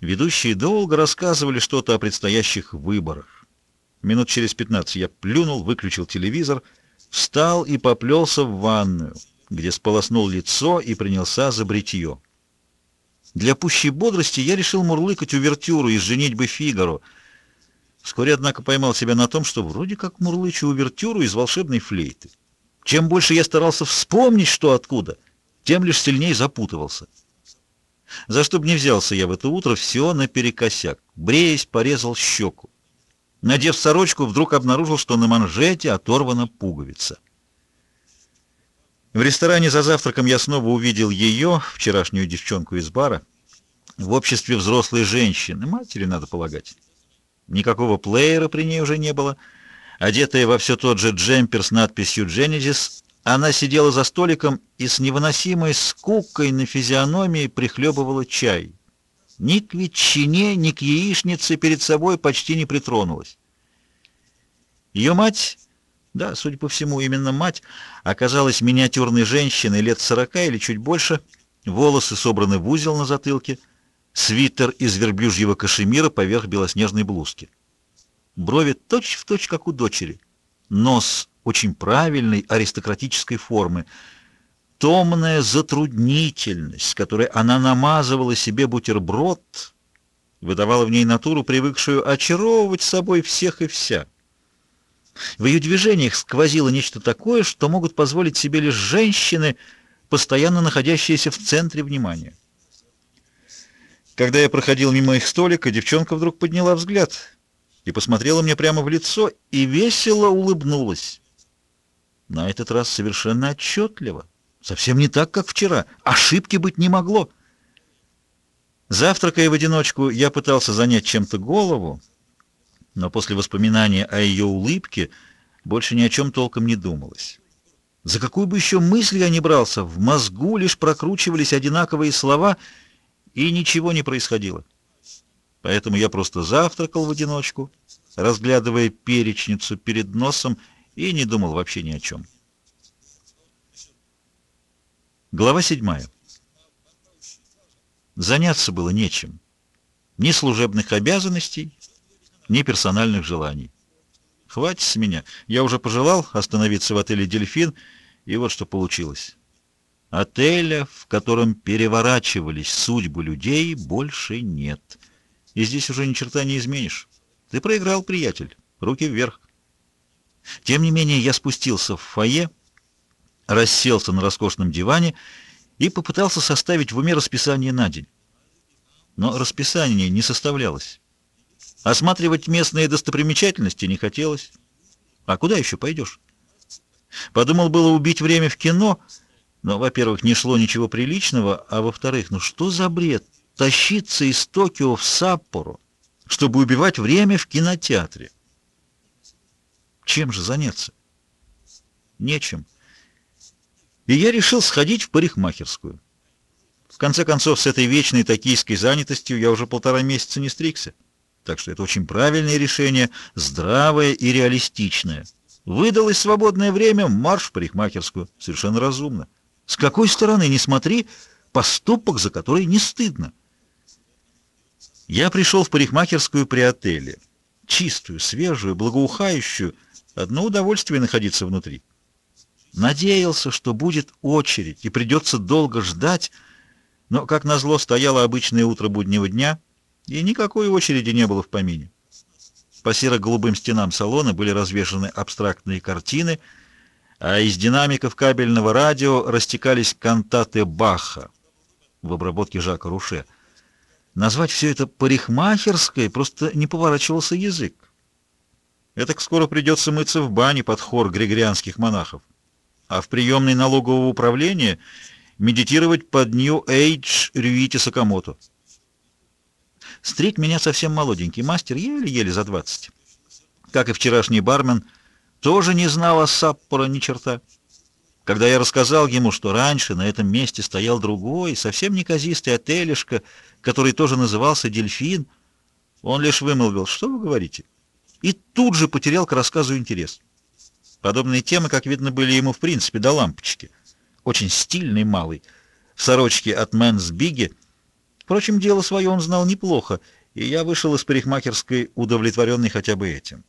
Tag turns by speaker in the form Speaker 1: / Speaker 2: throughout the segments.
Speaker 1: Ведущие долго рассказывали что-то о предстоящих выборах. Минут через пятнадцать я плюнул, выключил телевизор, встал и поплелся в ванную, где сполоснул лицо и принялся за бритье. Для пущей бодрости я решил мурлыкать увертюру из «Женитьбы Фигаро». Вскоре, однако, поймал себя на том, что вроде как мурлычу увертюру из волшебной флейты. Чем больше я старался вспомнить, что откуда, тем лишь сильнее запутывался. За что бы не взялся я в это утро, все наперекосяк. Бреясь, порезал щеку. Надев сорочку, вдруг обнаружил, что на манжете оторвана пуговица. В ресторане за завтраком я снова увидел ее, вчерашнюю девчонку из бара, в обществе взрослой женщины, матери, надо полагать. Никакого плеера при ней уже не было. Одетая во все тот же джемпер с надписью «Genesis», она сидела за столиком и с невыносимой скукой на физиономии прихлебывала чай. Ни к ветчине, ни к яичнице перед собой почти не притронулась. Ее мать, да, судя по всему, именно мать, оказалась миниатюрной женщиной лет сорока или чуть больше, волосы собраны в узел на затылке, свитер из верблюжьего кашемира поверх белоснежной блузки. Брови точь-в-точь, точь, как у дочери. Нос очень правильной аристократической формы. Томная затруднительность, которой она намазывала себе бутерброд, выдавала в ней натуру, привыкшую очаровывать собой всех и вся. В ее движениях сквозило нечто такое, что могут позволить себе лишь женщины, постоянно находящиеся в центре внимания. Когда я проходил мимо их столика, девчонка вдруг подняла взгляд и посмотрела мне прямо в лицо и весело улыбнулась. На этот раз совершенно отчетливо. Совсем не так, как вчера. Ошибки быть не могло. Завтракая в одиночку, я пытался занять чем-то голову, но после воспоминания о ее улыбке больше ни о чем толком не думалось. За какую бы еще мысль я ни брался, в мозгу лишь прокручивались одинаковые слова, и ничего не происходило. Поэтому я просто завтракал в одиночку, разглядывая перечницу перед носом и не думал вообще ни о чем. Глава седьмая. Заняться было нечем. Ни служебных обязанностей, ни персональных желаний. Хватит с меня. Я уже пожелал остановиться в отеле «Дельфин», и вот что получилось. Отеля, в котором переворачивались судьбы людей, больше нет. И здесь уже ни черта не изменишь. Ты проиграл, приятель. Руки вверх. Тем не менее, я спустился в фойе, расселся на роскошном диване и попытался составить в уме расписание на день. Но расписание не составлялось. Осматривать местные достопримечательности не хотелось. А куда еще пойдешь? Подумал было убить время в кино, но, во-первых, не шло ничего приличного, а во-вторых, ну что за бред тащиться из Токио в Саппоро, чтобы убивать время в кинотеатре? Чем же заняться? Нечем. И я решил сходить в парикмахерскую. В конце концов, с этой вечной токийской занятостью я уже полтора месяца не стригся. Так что это очень правильное решение, здравое и реалистичное. Выдалось свободное время, марш в парикмахерскую. Совершенно разумно. С какой стороны не смотри, поступок, за который не стыдно. Я пришел в парикмахерскую при отеле. Чистую, свежую, благоухающую, Одно удовольствие находиться внутри. Надеялся, что будет очередь и придется долго ждать, но, как назло, стояло обычное утро буднего дня, и никакой очереди не было в помине. По серо-голубым стенам салона были развешаны абстрактные картины, а из динамиков кабельного радио растекались кантаты Баха в обработке Жака Руше. Назвать все это парикмахерской просто не поворачивался язык. Это скоро придется мыться в бане под хор григорианских монахов, а в приемной налогового управления медитировать под Age Рюити Сакамото. Стриг меня совсем молоденький мастер, еле-еле за двадцать. Как и вчерашний бармен, тоже не знал о Саппоро ни черта. Когда я рассказал ему, что раньше на этом месте стоял другой, совсем неказистый отелишко, который тоже назывался «Дельфин», он лишь вымолвил, что вы говорите? И тут же потерял к рассказу интерес. Подобные темы, как видно, были ему в принципе до лампочки. Очень стильный малый, в сорочке от Men's Bigi, Впрочем, дело свое он знал неплохо, и я вышел из парикмахерской, удовлетворенный хотя бы этим.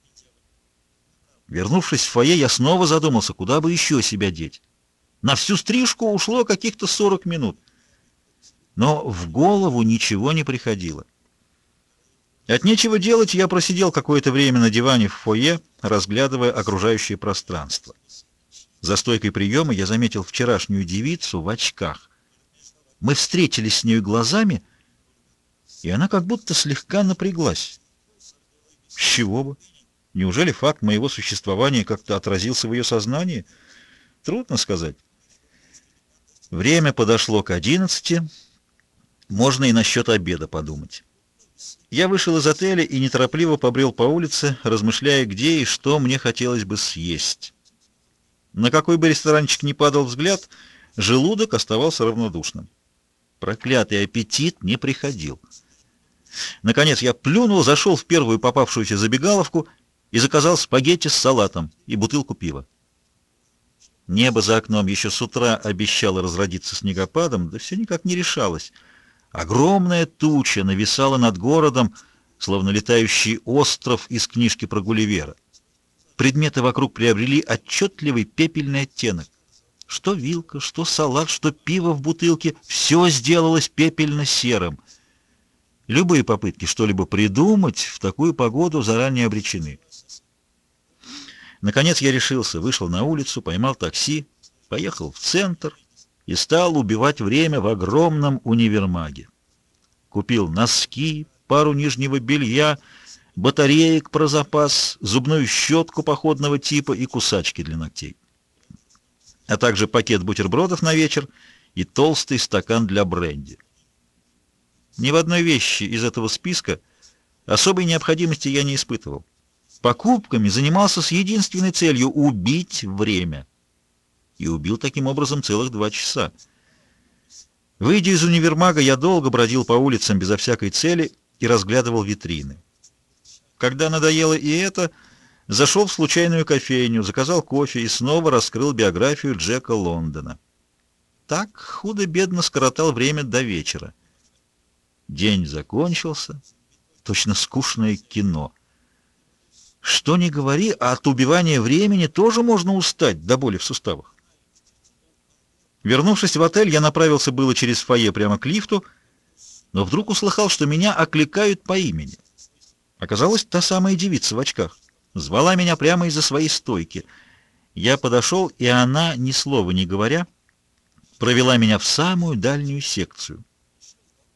Speaker 1: Вернувшись в фойе, я снова задумался, куда бы еще себя деть. На всю стрижку ушло каких-то 40 минут. Но в голову ничего не приходило. От нечего делать я просидел какое-то время на диване в фойе, разглядывая окружающее пространство. За стойкой приема я заметил вчерашнюю девицу в очках. Мы встретились с нею глазами, и она как будто слегка напряглась. С чего бы? Неужели факт моего существования как-то отразился в ее сознании? Трудно сказать. Время подошло к одиннадцати. Можно и насчет обеда подумать. Я вышел из отеля и неторопливо побрел по улице, размышляя, где и что мне хотелось бы съесть. На какой бы ресторанчик ни падал взгляд, желудок оставался равнодушным. Проклятый аппетит не приходил. Наконец я плюнул, зашел в первую попавшуюся забегаловку — и заказал спагетти с салатом и бутылку пива. Небо за окном еще с утра обещало разродиться снегопадом, да все никак не решалось. Огромная туча нависала над городом, словно летающий остров из книжки про Гулливера. Предметы вокруг приобрели отчетливый пепельный оттенок. Что вилка, что салат, что пиво в бутылке — все сделалось пепельно-серым. Любые попытки что-либо придумать в такую погоду заранее обречены. Наконец я решился, вышел на улицу, поймал такси, поехал в центр и стал убивать время в огромном универмаге. Купил носки, пару нижнего белья, батареек про запас, зубную щетку походного типа и кусачки для ногтей. А также пакет бутербродов на вечер и толстый стакан для бренди. Ни в одной вещи из этого списка особой необходимости я не испытывал. Покупками занимался с единственной целью — убить время. И убил таким образом целых два часа. Выйдя из универмага, я долго бродил по улицам безо всякой цели и разглядывал витрины. Когда надоело и это, зашел в случайную кофейню, заказал кофе и снова раскрыл биографию Джека Лондона. Так худо-бедно скоротал время до вечера. День закончился, точно скучное кино — что ни говори, от убивания времени тоже можно устать до боли в суставах. Вернувшись в отель, я направился было через фойе прямо к лифту, но вдруг услыхал, что меня окликают по имени. Оказалось, та самая девица в очках. Звала меня прямо из-за своей стойки. Я подошел, и она, ни слова не говоря, провела меня в самую дальнюю секцию.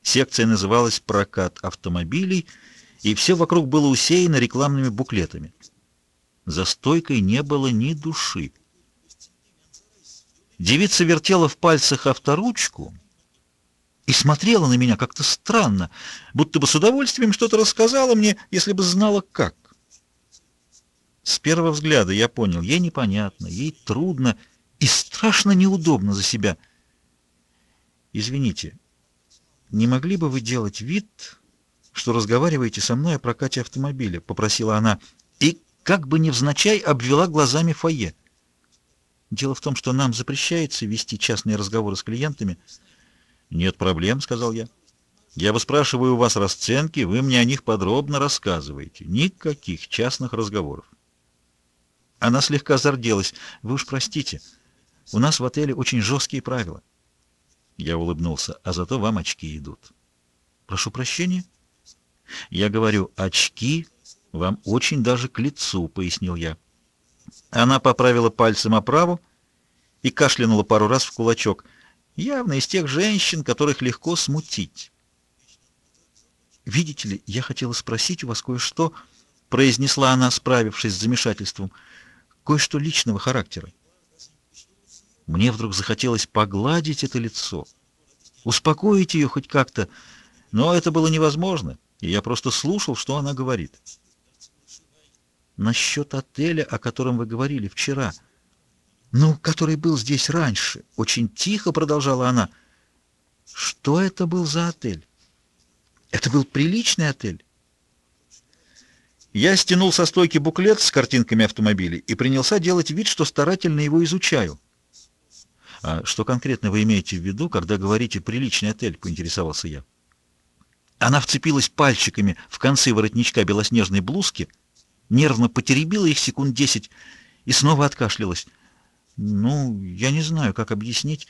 Speaker 1: Секция называлась «Прокат автомобилей», и все вокруг было усеяно рекламными буклетами. За стойкой не было ни души. Девица вертела в пальцах авторучку и смотрела на меня как-то странно, будто бы с удовольствием что-то рассказала мне, если бы знала как. С первого взгляда я понял, ей непонятно, ей трудно и страшно неудобно за себя. «Извините, не могли бы вы делать вид, что разговариваете со мной о прокате автомобиля», — попросила она, и как бы невзначай обвела глазами фойе. «Дело в том, что нам запрещается вести частные разговоры с клиентами». «Нет проблем», — сказал я. «Я выспрашиваю у вас расценки, вы мне о них подробно рассказываете. Никаких частных разговоров». Она слегка зарделась. «Вы уж простите, у нас в отеле очень жесткие правила». Я улыбнулся. «А зато вам очки идут». «Прошу прощения?» Я говорю, очки вам очень даже к лицу, пояснил я. Она поправила пальцем оправу и кашлянула пару раз в кулачок. Явно из тех женщин, которых легко смутить. «Видите ли, я хотела спросить у вас кое-что», — произнесла она, справившись с замешательством, — «кое-что личного характера». Мне вдруг захотелось погладить это лицо, успокоить ее хоть как-то, но это было невозможно и я просто слушал, что она говорит. Насчет отеля, о котором вы говорили вчера. Ну, который был здесь раньше. Очень тихо продолжала она. Что это был за отель? Это был приличный отель. Я стянул со стойки буклет с картинками автомобилей и принялся делать вид, что старательно его изучаю. «А что конкретно вы имеете в виду, когда говорите «приличный отель»?» — поинтересовался я. Она вцепилась пальчиками в концы воротничка белоснежной блузки, нервно потеребила их секунд десять и снова откашлялась. Ну, я не знаю, как объяснить.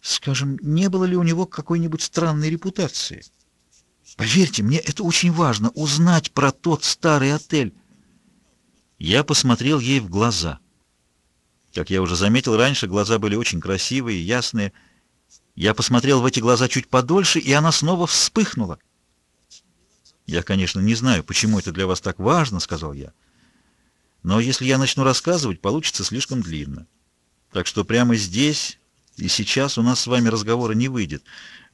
Speaker 1: Скажем, не было ли у него какой-нибудь странной репутации? Поверьте, мне это очень важно, узнать про тот старый отель. Я посмотрел ей в глаза. Как я уже заметил раньше, глаза были очень красивые, ясные. Я посмотрел в эти глаза чуть подольше, и она снова вспыхнула. «Я, конечно, не знаю, почему это для вас так важно», — сказал я. «Но если я начну рассказывать, получится слишком длинно. Так что прямо здесь и сейчас у нас с вами разговора не выйдет.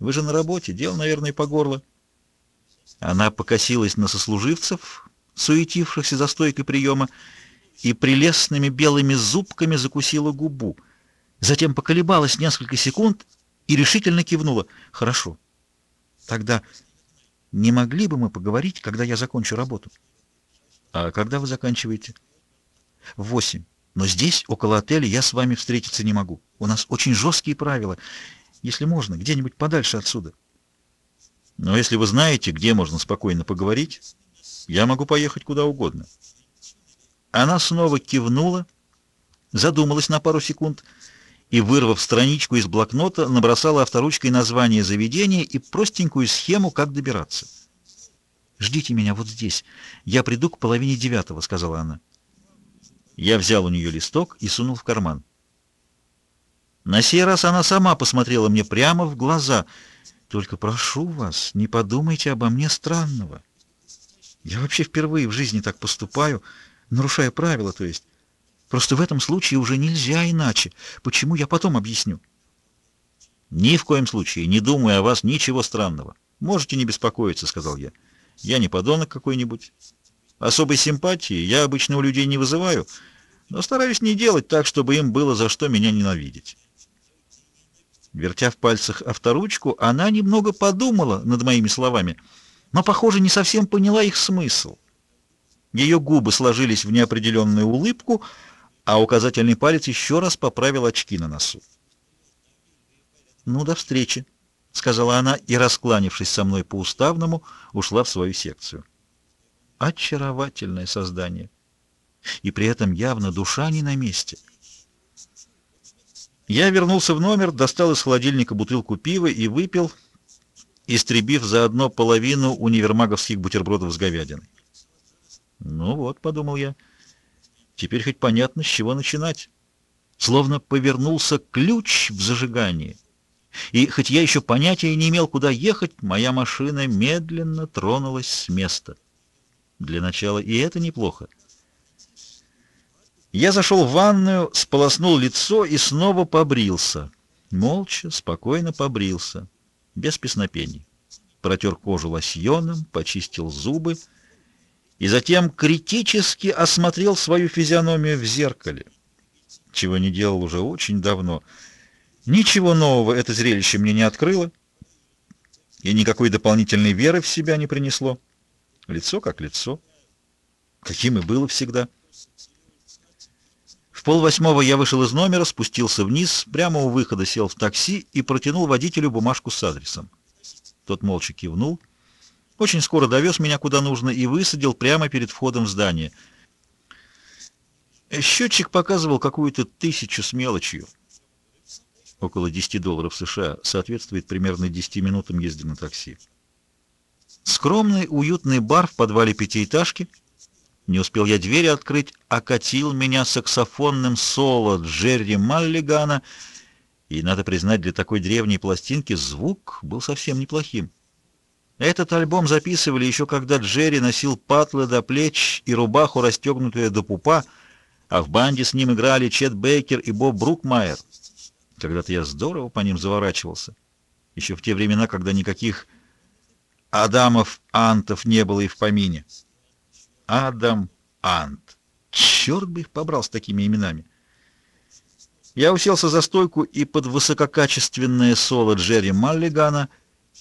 Speaker 1: Вы же на работе, дело, наверное, по горло». Она покосилась на сослуживцев, суетившихся за стойкой приема, и прелестными белыми зубками закусила губу. Затем поколебалась несколько секунд и решительно кивнула. «Хорошо. Тогда не могли бы мы поговорить, когда я закончу работу?» «А когда вы заканчиваете?» «В восемь. Но здесь, около отеля, я с вами встретиться не могу. У нас очень жесткие правила. Если можно, где-нибудь подальше отсюда». Но если вы знаете, где можно спокойно поговорить, я могу поехать куда угодно. Она снова кивнула, задумалась на пару секунд и, вырвав страничку из блокнота, набросала авторучкой название заведения и простенькую схему, как добираться. «Ждите меня вот здесь. Я приду к половине девятого», — сказала она. Я взял у нее листок и сунул в карман. На сей раз она сама посмотрела мне прямо в глаза — только прошу вас, не подумайте обо мне странного. Я вообще впервые в жизни так поступаю, нарушая правила, то есть. Просто в этом случае уже нельзя иначе. Почему, я потом объясню. Ни в коем случае не думаю о вас ничего странного. Можете не беспокоиться, сказал я. Я не подонок какой-нибудь. Особой симпатии я обычно у людей не вызываю, но стараюсь не делать так, чтобы им было за что меня ненавидеть. Вертя в пальцах авторучку, она немного подумала над моими словами, но, похоже, не совсем поняла их смысл. Ее губы сложились в неопределенную улыбку, а указательный палец еще раз поправил очки на носу. «Ну, до встречи», — сказала она и, раскланившись со мной по-уставному, ушла в свою секцию. Очаровательное создание. И при этом явно душа не на месте — я вернулся в номер, достал из холодильника бутылку пива и выпил, истребив заодно половину универмаговских бутербродов с говядиной. «Ну вот», — подумал я, — «теперь хоть понятно, с чего начинать». Словно повернулся ключ в зажигании. И хоть я еще понятия не имел, куда ехать, моя машина медленно тронулась с места. Для начала и это неплохо. Я зашел в ванную, сполоснул лицо и снова побрился. Молча, спокойно побрился, без песнопений. Протер кожу лосьоном, почистил зубы и затем критически осмотрел свою физиономию в зеркале, чего не делал уже очень давно. Ничего нового это зрелище мне не открыло и никакой дополнительной веры в себя не принесло. Лицо как лицо, каким и было всегда. В полвосьмого я вышел из номера, спустился вниз, прямо у выхода сел в такси и протянул водителю бумажку с адресом. Тот молча кивнул. Очень скоро довез меня куда нужно и высадил прямо перед входом в здание. Счетчик показывал какую-то тысячу с мелочью. Около 10 долларов США соответствует примерно 10 минутам езды на такси. Скромный, уютный бар в подвале пятиэтажки — не успел я двери открыть, окатил меня саксофонным соло Джерри Маллигана, и, надо признать, для такой древней пластинки звук был совсем неплохим. Этот альбом записывали еще когда Джерри носил патлы до плеч и рубаху, расстегнутую до пупа, а в банде с ним играли Чет Бейкер и Боб Брукмайер. Когда-то я здорово по ним заворачивался. Еще в те времена, когда никаких Адамов, Антов не было и в помине. Адам Ант. Черт бы их побрал с такими именами. Я уселся за стойку и под высококачественное соло Джерри Маллигана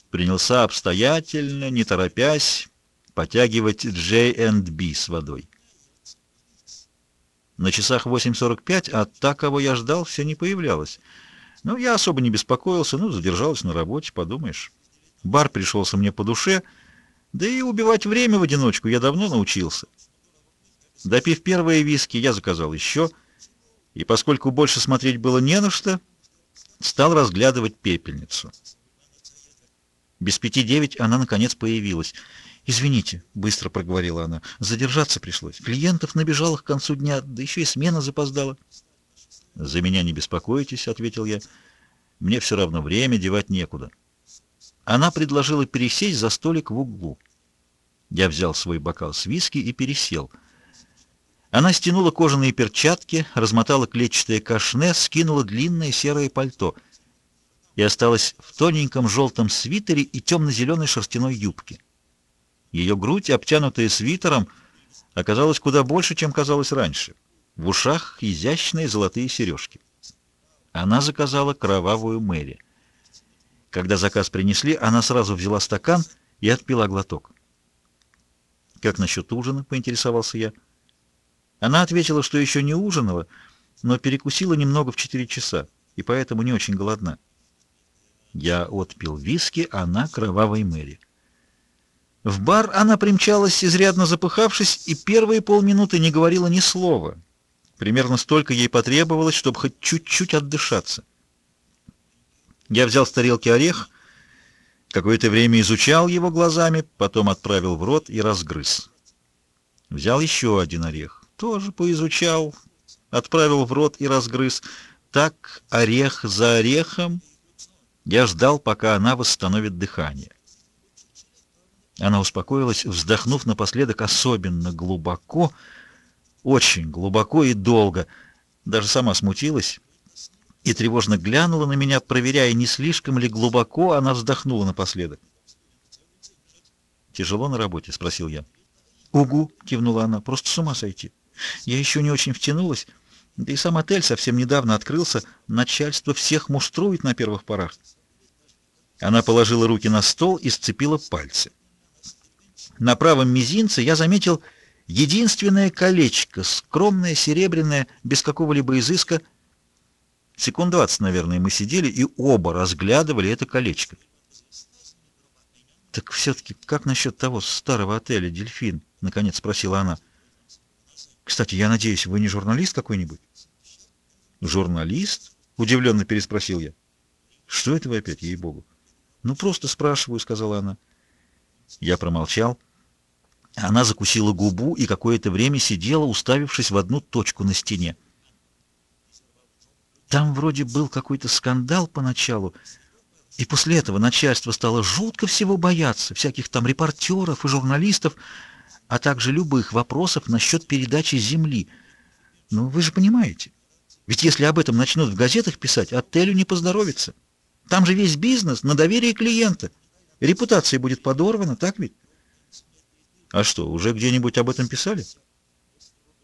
Speaker 1: принялся обстоятельно, не торопясь, потягивать J&B с водой. На часах 8.45, а та, кого я ждал, все не появлялась. Ну, я особо не беспокоился, ну, задержалась на работе, подумаешь. Бар пришелся мне по душе, да и убивать время в одиночку я давно научился. Допив первые виски, я заказал еще, и поскольку больше смотреть было не на что, стал разглядывать пепельницу. Без пяти девять она, наконец, появилась. «Извините», — быстро проговорила она, — «задержаться пришлось. Клиентов набежало к концу дня, да еще и смена запоздала». «За меня не беспокойтесь», — ответил я. «Мне все равно время девать некуда». Она предложила пересесть за столик в углу. Я взял свой бокал с виски и пересел. Она стянула кожаные перчатки, размотала клетчатое кашне, скинула длинное серое пальто и осталась в тоненьком желтом свитере и темно-зеленой шерстяной юбке. Ее грудь, обтянутая свитером, оказалась куда больше, чем казалось раньше. В ушах изящные золотые сережки. Она заказала кровавую Мэри. Когда заказ принесли, она сразу взяла стакан и отпила глоток. «Как насчет ужина?» — поинтересовался я. Она ответила, что еще не ужинала, но перекусила немного в четыре часа, и поэтому не очень голодна. Я отпил виски, она — кровавой Мэри. В бар она примчалась, изрядно запыхавшись, и первые полминуты не говорила ни слова. Примерно столько ей потребовалось, чтобы хоть чуть-чуть отдышаться. Я взял с тарелки орех, какое-то время изучал его глазами, потом отправил в рот и разгрыз. Взял еще один орех, тоже поизучал, отправил в рот и разгрыз. Так, орех за орехом, я ждал, пока она восстановит дыхание. Она успокоилась, вздохнув напоследок особенно глубоко, очень глубоко и долго. Даже сама смутилась и тревожно глянула на меня, проверяя, не слишком ли глубоко она вздохнула напоследок. «Тяжело на работе?» — спросил я. «Угу!» — кивнула она. «Просто с ума сойти. Я еще не очень втянулась, да и сам отель совсем недавно открылся. Начальство всех муштрует на первых порах». Она положила руки на стол и сцепила пальцы. На правом мизинце я заметил единственное колечко, скромное, серебряное, без какого-либо изыска. Секунд двадцать, наверное, мы сидели и оба разглядывали это колечко. «Так все-таки как насчет того старого отеля «Дельфин»?» — наконец спросила она. «Кстати, я надеюсь, вы не журналист какой-нибудь?» «Журналист?» — удивленно переспросил я. «Что это вы опять, ей-богу?» «Ну, просто спрашиваю», — сказала она. Я промолчал. Она закусила губу и какое-то время сидела, уставившись в одну точку на стене. Там вроде был какой-то скандал поначалу, и после этого начальство стало жутко всего бояться, всяких там репортеров и журналистов, а также любых вопросов насчет передачи земли. Ну, вы же понимаете, ведь если об этом начнут в газетах писать, отелю не поздоровится. Там же весь бизнес на доверие клиента. Репутация будет подорвана, так ведь? А что, уже где-нибудь об этом писали?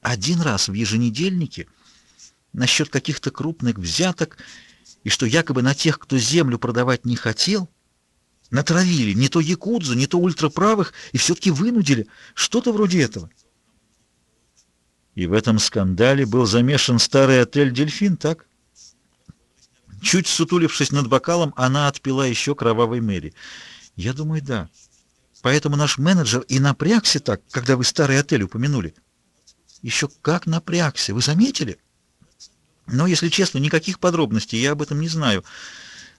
Speaker 1: Один раз в еженедельнике насчет каких-то крупных взяток и что якобы на тех, кто землю продавать не хотел, натравили не то якудзу, не то ультраправых и все-таки вынудили. Что-то вроде этого. И в этом скандале был замешан старый отель «Дельфин», так? Чуть сутулившись над бокалом, она отпила еще кровавой Мэри. Я думаю, да. Поэтому наш менеджер и напрягся так, когда вы старый отель упомянули. Еще как напрягся, вы заметили? Но, если честно, никаких подробностей я об этом не знаю.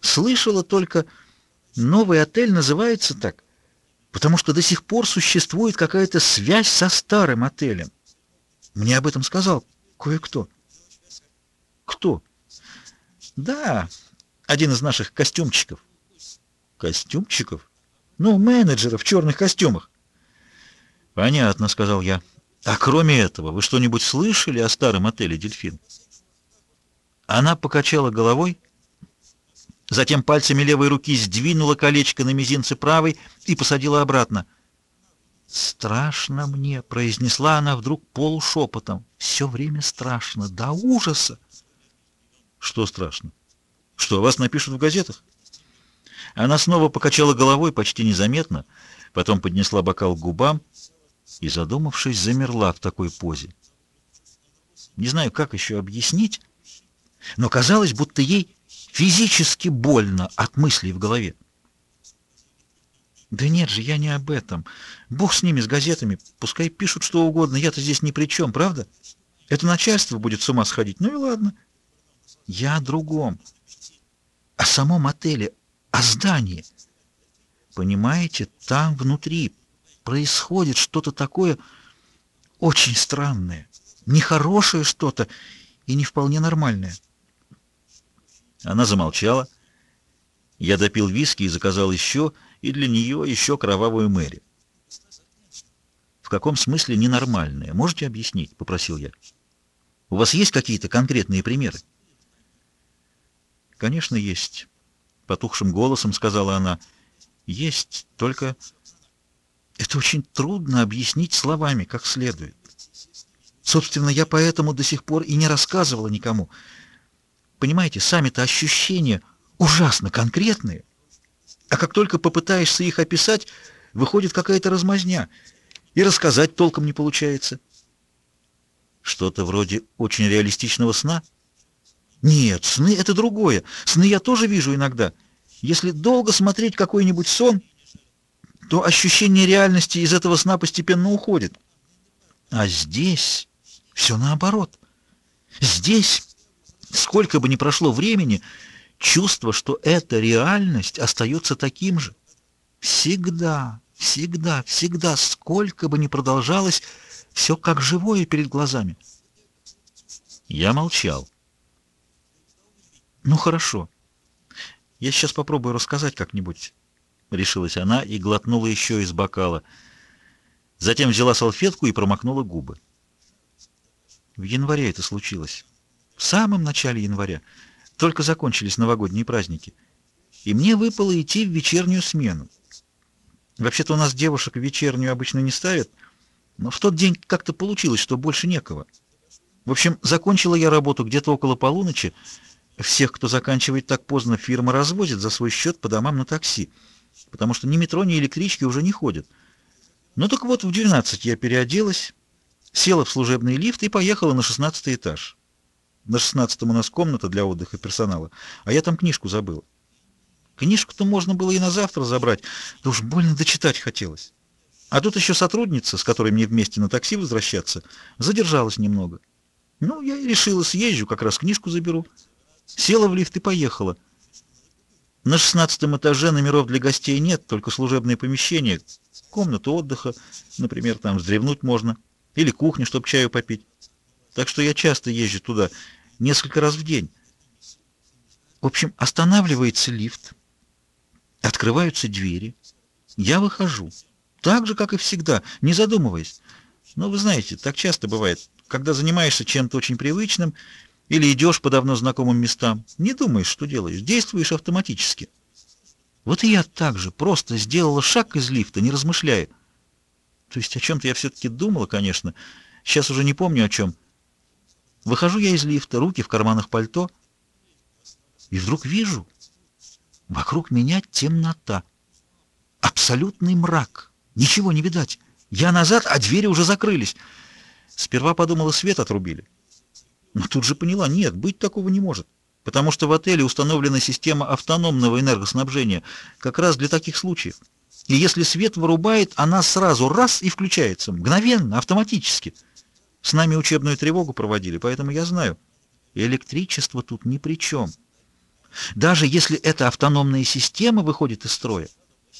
Speaker 1: Слышала только, новый отель называется так, потому что до сих пор существует какая-то связь со старым отелем. Мне об этом сказал кое-кто. Кто? Да, один из наших костюмчиков. Костюмчиков? Ну, менеджеров в черных костюмах. Понятно, сказал я. А кроме этого, вы что-нибудь слышали о старом отеле «Дельфин»? Она покачала головой, затем пальцами левой руки сдвинула колечко на мизинце правой и посадила обратно. «Страшно мне», — произнесла она вдруг полушепотом. «Все время страшно, до ужаса». «Что страшно? Что, вас напишут в газетах?» Она снова покачала головой почти незаметно, потом поднесла бокал к губам и, задумавшись, замерла в такой позе. Не знаю, как еще объяснить, но казалось, будто ей физически больно от мыслей в голове. Да нет же, я не об этом. Бог с ними, с газетами. Пускай пишут что угодно, я-то здесь ни при чем, правда? Это начальство будет с ума сходить. Ну и ладно. Я о другом. О самом отеле, о здании. Понимаете, там внутри происходит что-то такое очень странное, нехорошее что-то и не вполне нормальное. Она замолчала. Я допил виски и заказал еще, и для нее еще кровавую Мэри. «В каком смысле ненормальное? Можете объяснить?» — попросил я. «У вас есть какие-то конкретные примеры?» «Конечно, есть», — потухшим голосом сказала она. «Есть, только это очень трудно объяснить словами, как следует. Собственно, я поэтому до сих пор и не рассказывала никому. Понимаете, сами-то ощущения ужасно конкретные, а как только попытаешься их описать, выходит какая-то размазня, и рассказать толком не получается. Что-то вроде очень реалистичного сна? Нет, сны — это другое. Сны я тоже вижу иногда. Если долго смотреть какой-нибудь сон, то ощущение реальности из этого сна постепенно уходит. А здесь все наоборот. Здесь, сколько бы ни прошло времени, чувство, что эта реальность остается таким же. Всегда, всегда, всегда, сколько бы ни продолжалось, все как живое перед глазами. Я молчал. Ну хорошо. Я сейчас попробую рассказать как-нибудь. Решилась она и глотнула еще из бокала. Затем взяла салфетку и промокнула губы. В январе это случилось. В самом начале января. Только закончились новогодние праздники. И мне выпало идти в вечернюю смену. Вообще-то у нас девушек вечернюю обычно не ставят, но в тот день как-то получилось, что больше некого. В общем, закончила я работу где-то около полуночи. Всех, кто заканчивает так поздно, фирма развозит за свой счет по домам на такси, потому что ни метро, ни электрички уже не ходят. Ну так вот, в 12 я переоделась, села в служебный лифт и поехала на 16 этаж. На 16 у нас комната для отдыха персонала, а я там книжку забыл. Книжку-то можно было и на завтра забрать, да уж больно дочитать хотелось. А тут еще сотрудница, с которой мне вместе на такси возвращаться, задержалась немного. Ну, я и решила, съезжу, как раз книжку заберу. Села в лифт и поехала. На шестнадцатом этаже номеров для гостей нет, только служебные помещения, комната отдыха, например, там вздремнуть можно, или кухня, чтобы чаю попить. Так что я часто езжу туда, несколько раз в день. В общем, останавливается лифт, открываются двери, я выхожу, так же, как и всегда, не задумываясь. Но вы знаете, так часто бывает, когда занимаешься чем-то очень привычным или идешь по давно знакомым местам, не думаешь, что делаешь, действуешь автоматически. Вот и я так же просто сделала шаг из лифта, не размышляя. То есть о чем-то я все-таки думала, конечно, сейчас уже не помню о чем. Выхожу я из лифта, руки в карманах пальто, и вдруг вижу, вокруг меня темнота, абсолютный мрак, ничего не видать. Я назад, а двери уже закрылись. Сперва подумала, свет отрубили. Но тут же поняла, нет, быть такого не может, потому что в отеле установлена система автономного энергоснабжения как раз для таких случаев. И если свет вырубает, она сразу раз и включается, мгновенно, автоматически. С нами учебную тревогу проводили, поэтому я знаю. Электричество тут ни при чем. Даже если эта автономная система выходит из строя,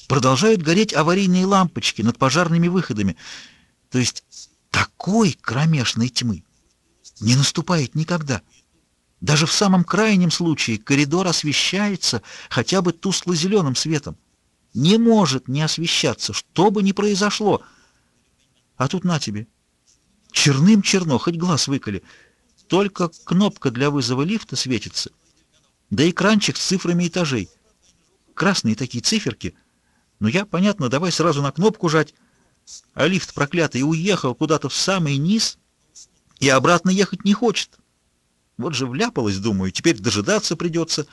Speaker 1: продолжают гореть аварийные лампочки над пожарными выходами. То есть такой кромешной тьмы не наступает никогда. Даже в самом крайнем случае коридор освещается хотя бы тускло-зеленым светом. Не может не освещаться, что бы ни произошло. А тут на тебе, Черным черно, хоть глаз выколи. Только кнопка для вызова лифта светится. Да экранчик с цифрами этажей. Красные такие циферки. Ну я, понятно, давай сразу на кнопку жать. А лифт проклятый уехал куда-то в самый низ и обратно ехать не хочет. Вот же вляпалась, думаю, теперь дожидаться придется.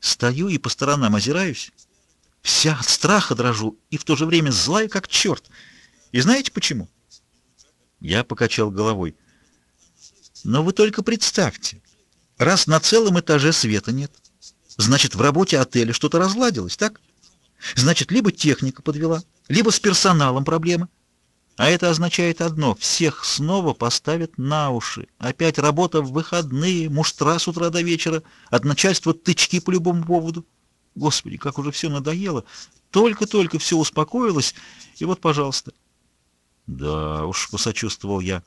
Speaker 1: Стою и по сторонам озираюсь. Вся от страха дрожу и в то же время злая, как черт. И знаете почему? Я покачал головой. Но вы только представьте, раз на целом этаже света нет, значит, в работе отеля что-то разладилось, так? Значит, либо техника подвела, либо с персоналом проблемы. А это означает одно — всех снова поставят на уши. Опять работа в выходные, муштра с утра до вечера, от начальства тычки по любому поводу. Господи, как уже все надоело. Только-только все успокоилось, и вот, пожалуйста. Да уж, посочувствовал я.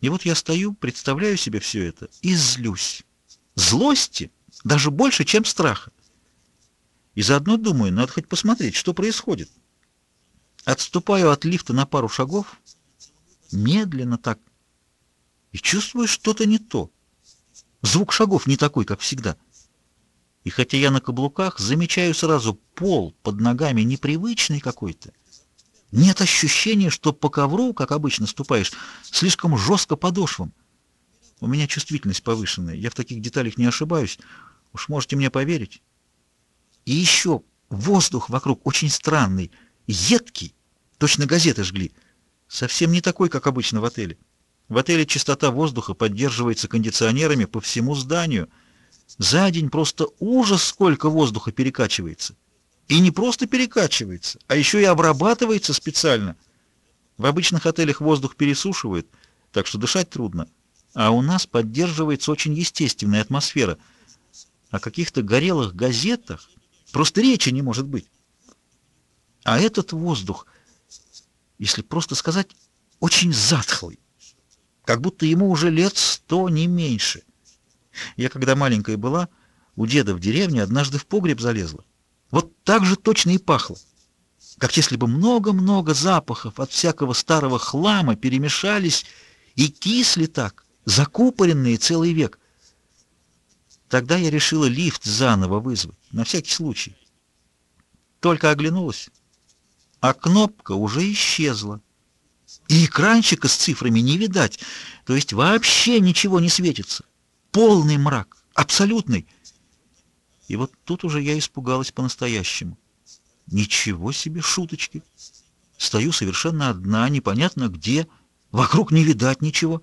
Speaker 1: И вот я стою, представляю себе все это и злюсь. Злости даже больше, чем страха. И заодно думаю, надо хоть посмотреть, что происходит. Отступаю от лифта на пару шагов, медленно так, и чувствую что-то не то. Звук шагов не такой, как всегда. И хотя я на каблуках, замечаю сразу пол под ногами непривычный какой-то. Нет ощущения, что по ковру, как обычно ступаешь, слишком жестко подошвам. У меня чувствительность повышенная, я в таких деталях не ошибаюсь. Уж можете мне поверить. И еще воздух вокруг очень странный, едкий, точно газеты жгли. Совсем не такой, как обычно в отеле. В отеле чистота воздуха поддерживается кондиционерами по всему зданию. За день просто ужас, сколько воздуха перекачивается. И не просто перекачивается, а еще и обрабатывается специально. В обычных отелях воздух пересушивают, так что дышать трудно. А у нас поддерживается очень естественная атмосфера. О каких-то горелых газетах просто речи не может быть. А этот воздух, если просто сказать, очень затхлый. Как будто ему уже лет сто, не меньше. Я, когда маленькая была, у деда в деревне однажды в погреб залезла. Вот так же точно и пахло. Как если бы много-много запахов от всякого старого хлама перемешались и кисли так, закупоренные целый век. Тогда я решила лифт заново вызвать, на всякий случай. Только оглянулась, а кнопка уже исчезла. И экранчика с цифрами не видать, то есть вообще ничего не светится. Полный мрак, абсолютный. И вот тут уже я испугалась по-настоящему. Ничего себе шуточки. Стою совершенно одна, непонятно где, вокруг не видать ничего.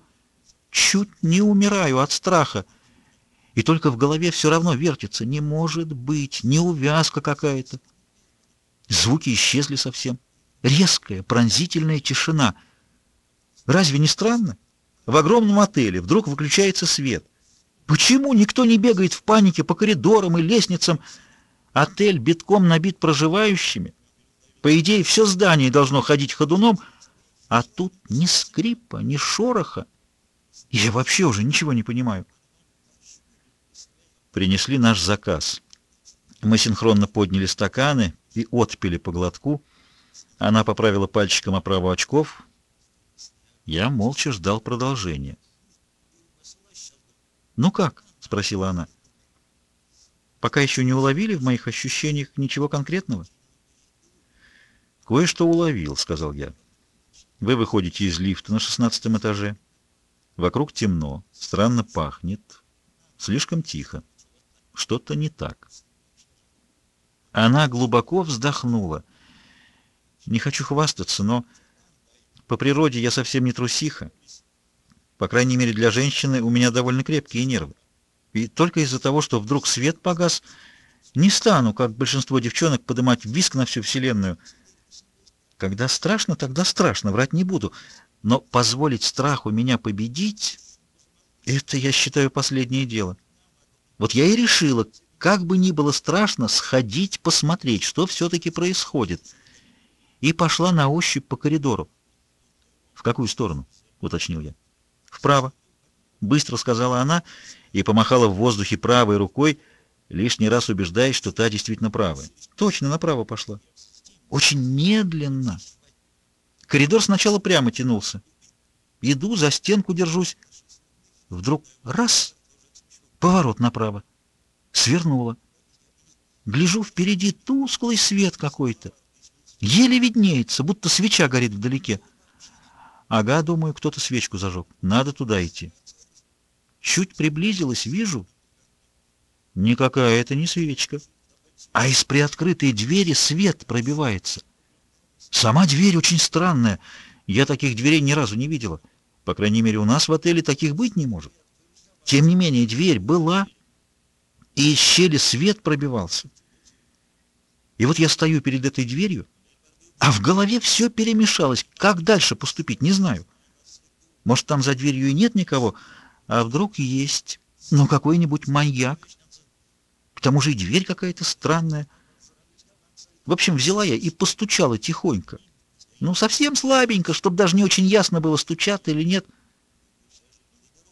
Speaker 1: Чуть не умираю от страха. И только в голове все равно вертится. Не может быть, неувязка какая-то. Звуки исчезли совсем. Резкая, пронзительная тишина. Разве не странно? В огромном отеле вдруг выключается свет — Почему никто не бегает в панике по коридорам и лестницам? Отель битком набит проживающими. По идее, все здание должно ходить ходуном, а тут ни скрипа, ни шороха. Я вообще уже ничего не понимаю. Принесли наш заказ. Мы синхронно подняли стаканы и отпили по глотку. Она поправила пальчиком оправу очков. Я молча ждал продолжения. «Ну как?» — спросила она. «Пока еще не уловили в моих ощущениях ничего конкретного?» «Кое-что уловил», — сказал я. «Вы выходите из лифта на шестнадцатом этаже. Вокруг темно, странно пахнет, слишком тихо. Что-то не так». Она глубоко вздохнула. «Не хочу хвастаться, но по природе я совсем не трусиха. По крайней мере, для женщины у меня довольно крепкие нервы. И только из-за того, что вдруг свет погас, не стану, как большинство девчонок, поднимать виск на всю Вселенную. Когда страшно, тогда страшно, врать не буду. Но позволить страху меня победить — это, я считаю, последнее дело. Вот я и решила, как бы ни было страшно, сходить посмотреть, что все-таки происходит. И пошла на ощупь по коридору. — В какую сторону? — уточнил я. «Вправо», — быстро сказала она и помахала в воздухе правой рукой, лишний раз убеждаясь, что та действительно правая. Точно, направо пошла. Очень медленно. Коридор сначала прямо тянулся. Иду, за стенку держусь. Вдруг раз — поворот направо. Свернула. Гляжу, впереди тусклый свет какой-то. Еле виднеется, будто свеча горит вдалеке. Ага, думаю, кто-то свечку зажег. Надо туда идти. Чуть приблизилась, вижу. Никакая это не свечка. А из приоткрытой двери свет пробивается. Сама дверь очень странная. Я таких дверей ни разу не видела. По крайней мере, у нас в отеле таких быть не может. Тем не менее, дверь была, и из щели свет пробивался. И вот я стою перед этой дверью, а в голове все перемешалось. Как дальше поступить, не знаю. Может, там за дверью и нет никого, а вдруг есть, ну, какой-нибудь маньяк. К тому же и дверь какая-то странная. В общем, взяла я и постучала тихонько. Ну, совсем слабенько, чтобы даже не очень ясно было, стучат или нет.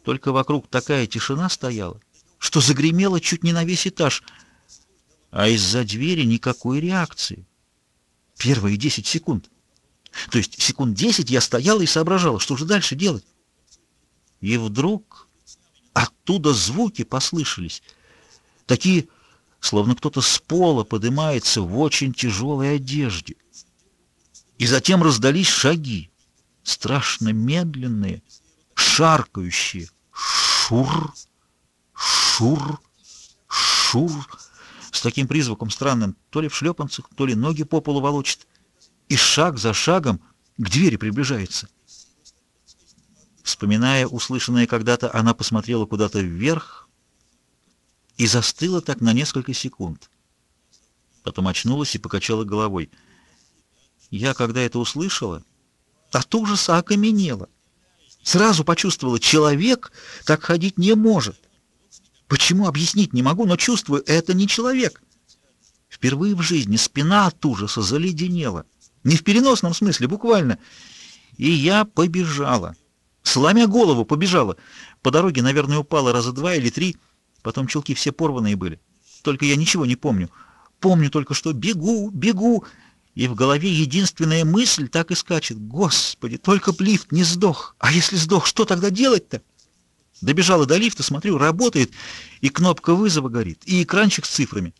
Speaker 1: Только вокруг такая тишина стояла, что загремело чуть не на весь этаж, а из-за двери никакой реакции. Первые десять секунд. То есть секунд десять я стояла и соображала, что же дальше делать. И вдруг оттуда звуки послышались, такие, словно кто-то с пола поднимается в очень тяжелой одежде. И затем раздались шаги, страшно медленные, шаркающие. Шур, шур, шур. С таким призвуком странным, то ли в шлепанцах, то ли ноги по полу волочит. И шаг за шагом к двери приближается. Вспоминая услышанное когда-то, она посмотрела куда-то вверх и застыла так на несколько секунд. Потом очнулась и покачала головой — я, когда это услышала, от ужаса окаменела. Сразу почувствовала, человек так ходить не может. Почему, объяснить не могу, но чувствую, это не человек. Впервые в жизни спина от ужаса заледенела. Не в переносном смысле, буквально. И я побежала. Сломя голову, побежала. По дороге, наверное, упала раза два или три. Потом челки все порванные были. Только я ничего не помню. Помню только, что бегу, бегу и в голове единственная мысль так и скачет. Господи, только б лифт не сдох. А если сдох, что тогда делать-то? Добежала до лифта, смотрю, работает, и кнопка вызова горит, и экранчик с цифрами.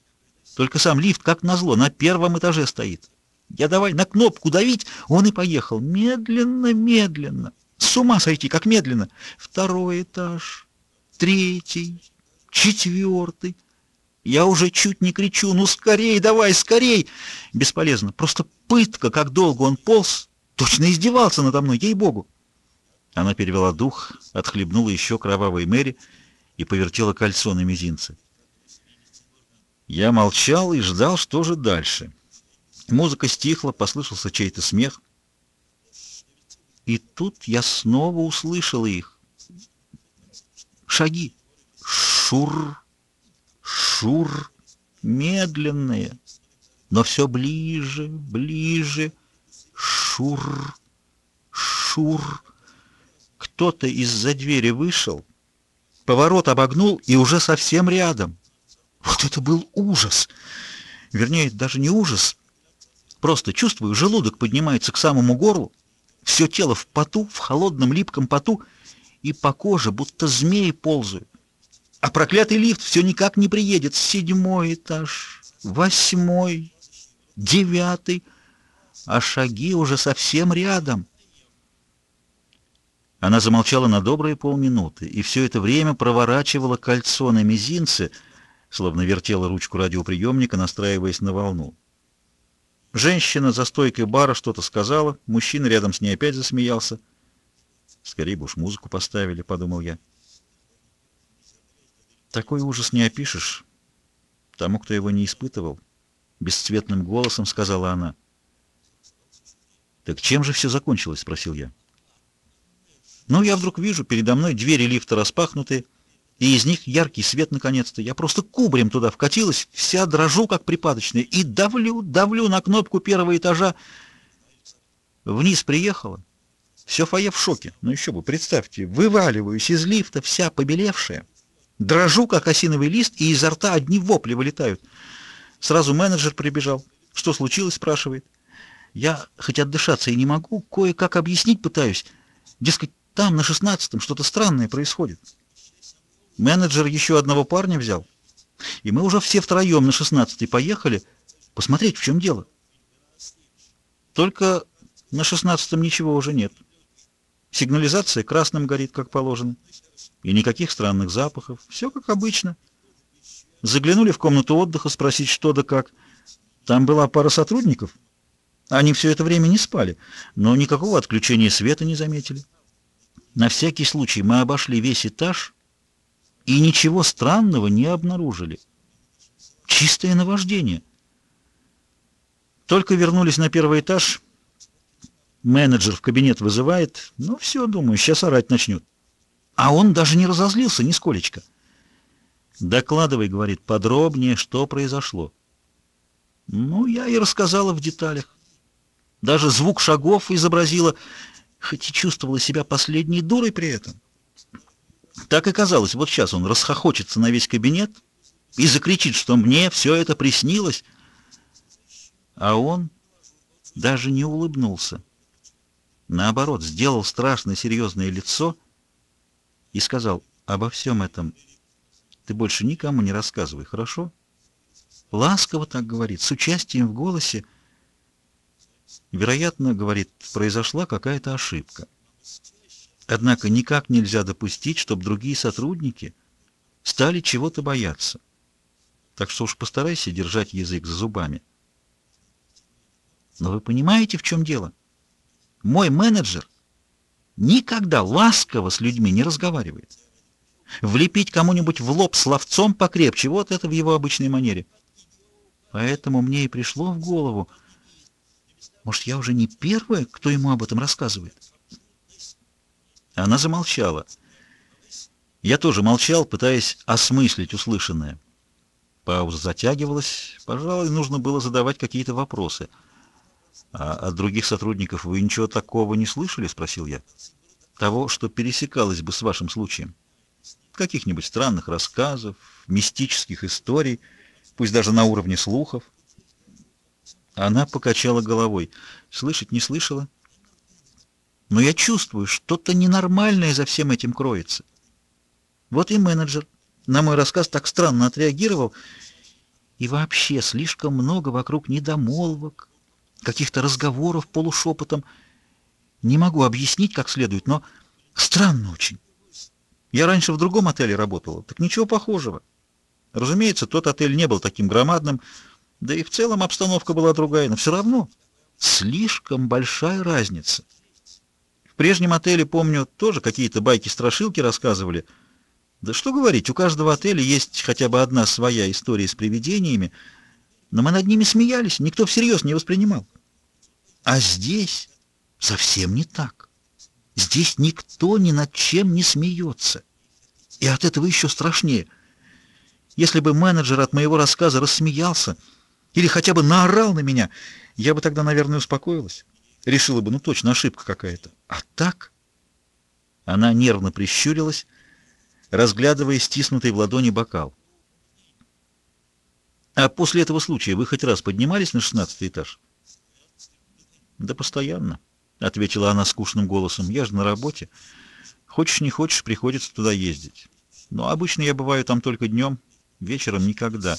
Speaker 1: Только сам лифт, как назло, на первом этаже стоит. Я давай на кнопку давить, он и поехал. Медленно, медленно. С ума сойти, как медленно. Второй этаж, третий, четвертый. Я уже чуть не кричу, ну скорей, давай, скорей! Бесполезно, просто пытка, как долго он полз. Точно издевался надо мной, ей-богу. Она перевела дух, отхлебнула еще кровавой Мэри и повертела кольцо на мизинце. Я молчал и ждал, что же дальше. Музыка стихла, послышался чей-то смех. И тут я снова услышал их. Шаги. Шур шур, медленные, но все ближе, ближе, шур, шур. Кто-то из-за двери вышел, поворот обогнул и уже совсем рядом. Вот это был ужас! Вернее, даже не ужас. Просто чувствую, желудок поднимается к самому горлу, все тело в поту, в холодном липком поту, и по коже будто змеи ползают. А проклятый лифт все никак не приедет. Седьмой этаж, восьмой, девятый, а шаги уже совсем рядом. Она замолчала на добрые полминуты и все это время проворачивала кольцо на мизинце, словно вертела ручку радиоприемника, настраиваясь на волну. Женщина за стойкой бара что-то сказала, мужчина рядом с ней опять засмеялся. «Скорее бы уж музыку поставили», — подумал я. Такой ужас не опишешь тому, кто его не испытывал. Бесцветным голосом сказала она. «Так чем же все закончилось?» — спросил я. Ну, я вдруг вижу передо мной двери лифта распахнутые, и из них яркий свет наконец-то. Я просто кубрем туда вкатилась, вся дрожу, как припадочная, и давлю, давлю на кнопку первого этажа. Вниз приехала. Все фойе в шоке. Ну еще бы, представьте, вываливаюсь из лифта, вся побелевшая. Дрожу, как осиновый лист, и изо рта одни вопли вылетают. Сразу менеджер прибежал. Что случилось, спрашивает. Я, хоть отдышаться и не могу, кое-как объяснить пытаюсь. Дескать, там, на шестнадцатом, что-то странное происходит. Менеджер еще одного парня взял, и мы уже все втроем на шестнадцатый поехали посмотреть, в чем дело. Только на шестнадцатом ничего уже нет. Сигнализация красным горит, как положено. И никаких странных запахов. Все как обычно. Заглянули в комнату отдыха спросить, что да как. Там была пара сотрудников. Они все это время не спали, но никакого отключения света не заметили. На всякий случай мы обошли весь этаж и ничего странного не обнаружили. Чистое наваждение. Только вернулись на первый этаж, менеджер в кабинет вызывает, ну все, думаю, сейчас орать начнет. А он даже не разозлился нисколечко. «Докладывай», — говорит, — «подробнее, что произошло». Ну, я и рассказала в деталях. Даже звук шагов изобразила, хоть и чувствовала себя последней дурой при этом. Так и казалось, вот сейчас он расхохочется на весь кабинет и закричит, что мне все это приснилось. А он даже не улыбнулся. Наоборот, сделал страшно серьезное лицо и сказал, обо всем этом ты больше никому не рассказывай, хорошо? Ласково так говорит, с участием в голосе. Вероятно, говорит, произошла какая-то ошибка. Однако никак нельзя допустить, чтобы другие сотрудники стали чего-то бояться. Так что уж постарайся держать язык за зубами. Но вы понимаете, в чем дело? Мой менеджер никогда ласково с людьми не разговаривает. Влепить кому-нибудь в лоб словцом покрепче, вот это в его обычной манере. Поэтому мне и пришло в голову, может, я уже не первая, кто ему об этом рассказывает? Она замолчала. Я тоже молчал, пытаясь осмыслить услышанное. Пауза затягивалась. Пожалуй, нужно было задавать какие-то вопросы. «А от других сотрудников вы ничего такого не слышали?» — спросил я. «Того, что пересекалось бы с вашим случаем. Каких-нибудь странных рассказов, мистических историй, пусть даже на уровне слухов». Она покачала головой. «Слышать не слышала?» но я чувствую, что-то ненормальное за всем этим кроется. Вот и менеджер на мой рассказ так странно отреагировал, и вообще слишком много вокруг недомолвок, каких-то разговоров полушепотом. Не могу объяснить как следует, но странно очень. Я раньше в другом отеле работала, так ничего похожего. Разумеется, тот отель не был таким громадным, да и в целом обстановка была другая, но все равно слишком большая разница. В прежнем отеле, помню, тоже какие-то байки-страшилки рассказывали. Да что говорить, у каждого отеля есть хотя бы одна своя история с привидениями, но мы над ними смеялись, никто всерьез не воспринимал. А здесь совсем не так. Здесь никто ни над чем не смеется. И от этого еще страшнее. Если бы менеджер от моего рассказа рассмеялся или хотя бы наорал на меня, я бы тогда, наверное, успокоилась. Решила бы, ну точно, ошибка какая-то. А так? Она нервно прищурилась, разглядывая стиснутый в ладони бокал. А после этого случая вы хоть раз поднимались на шестнадцатый этаж? Да постоянно, — ответила она скучным голосом. Я же на работе. Хочешь, не хочешь, приходится туда ездить. Но обычно я бываю там только днем, вечером никогда.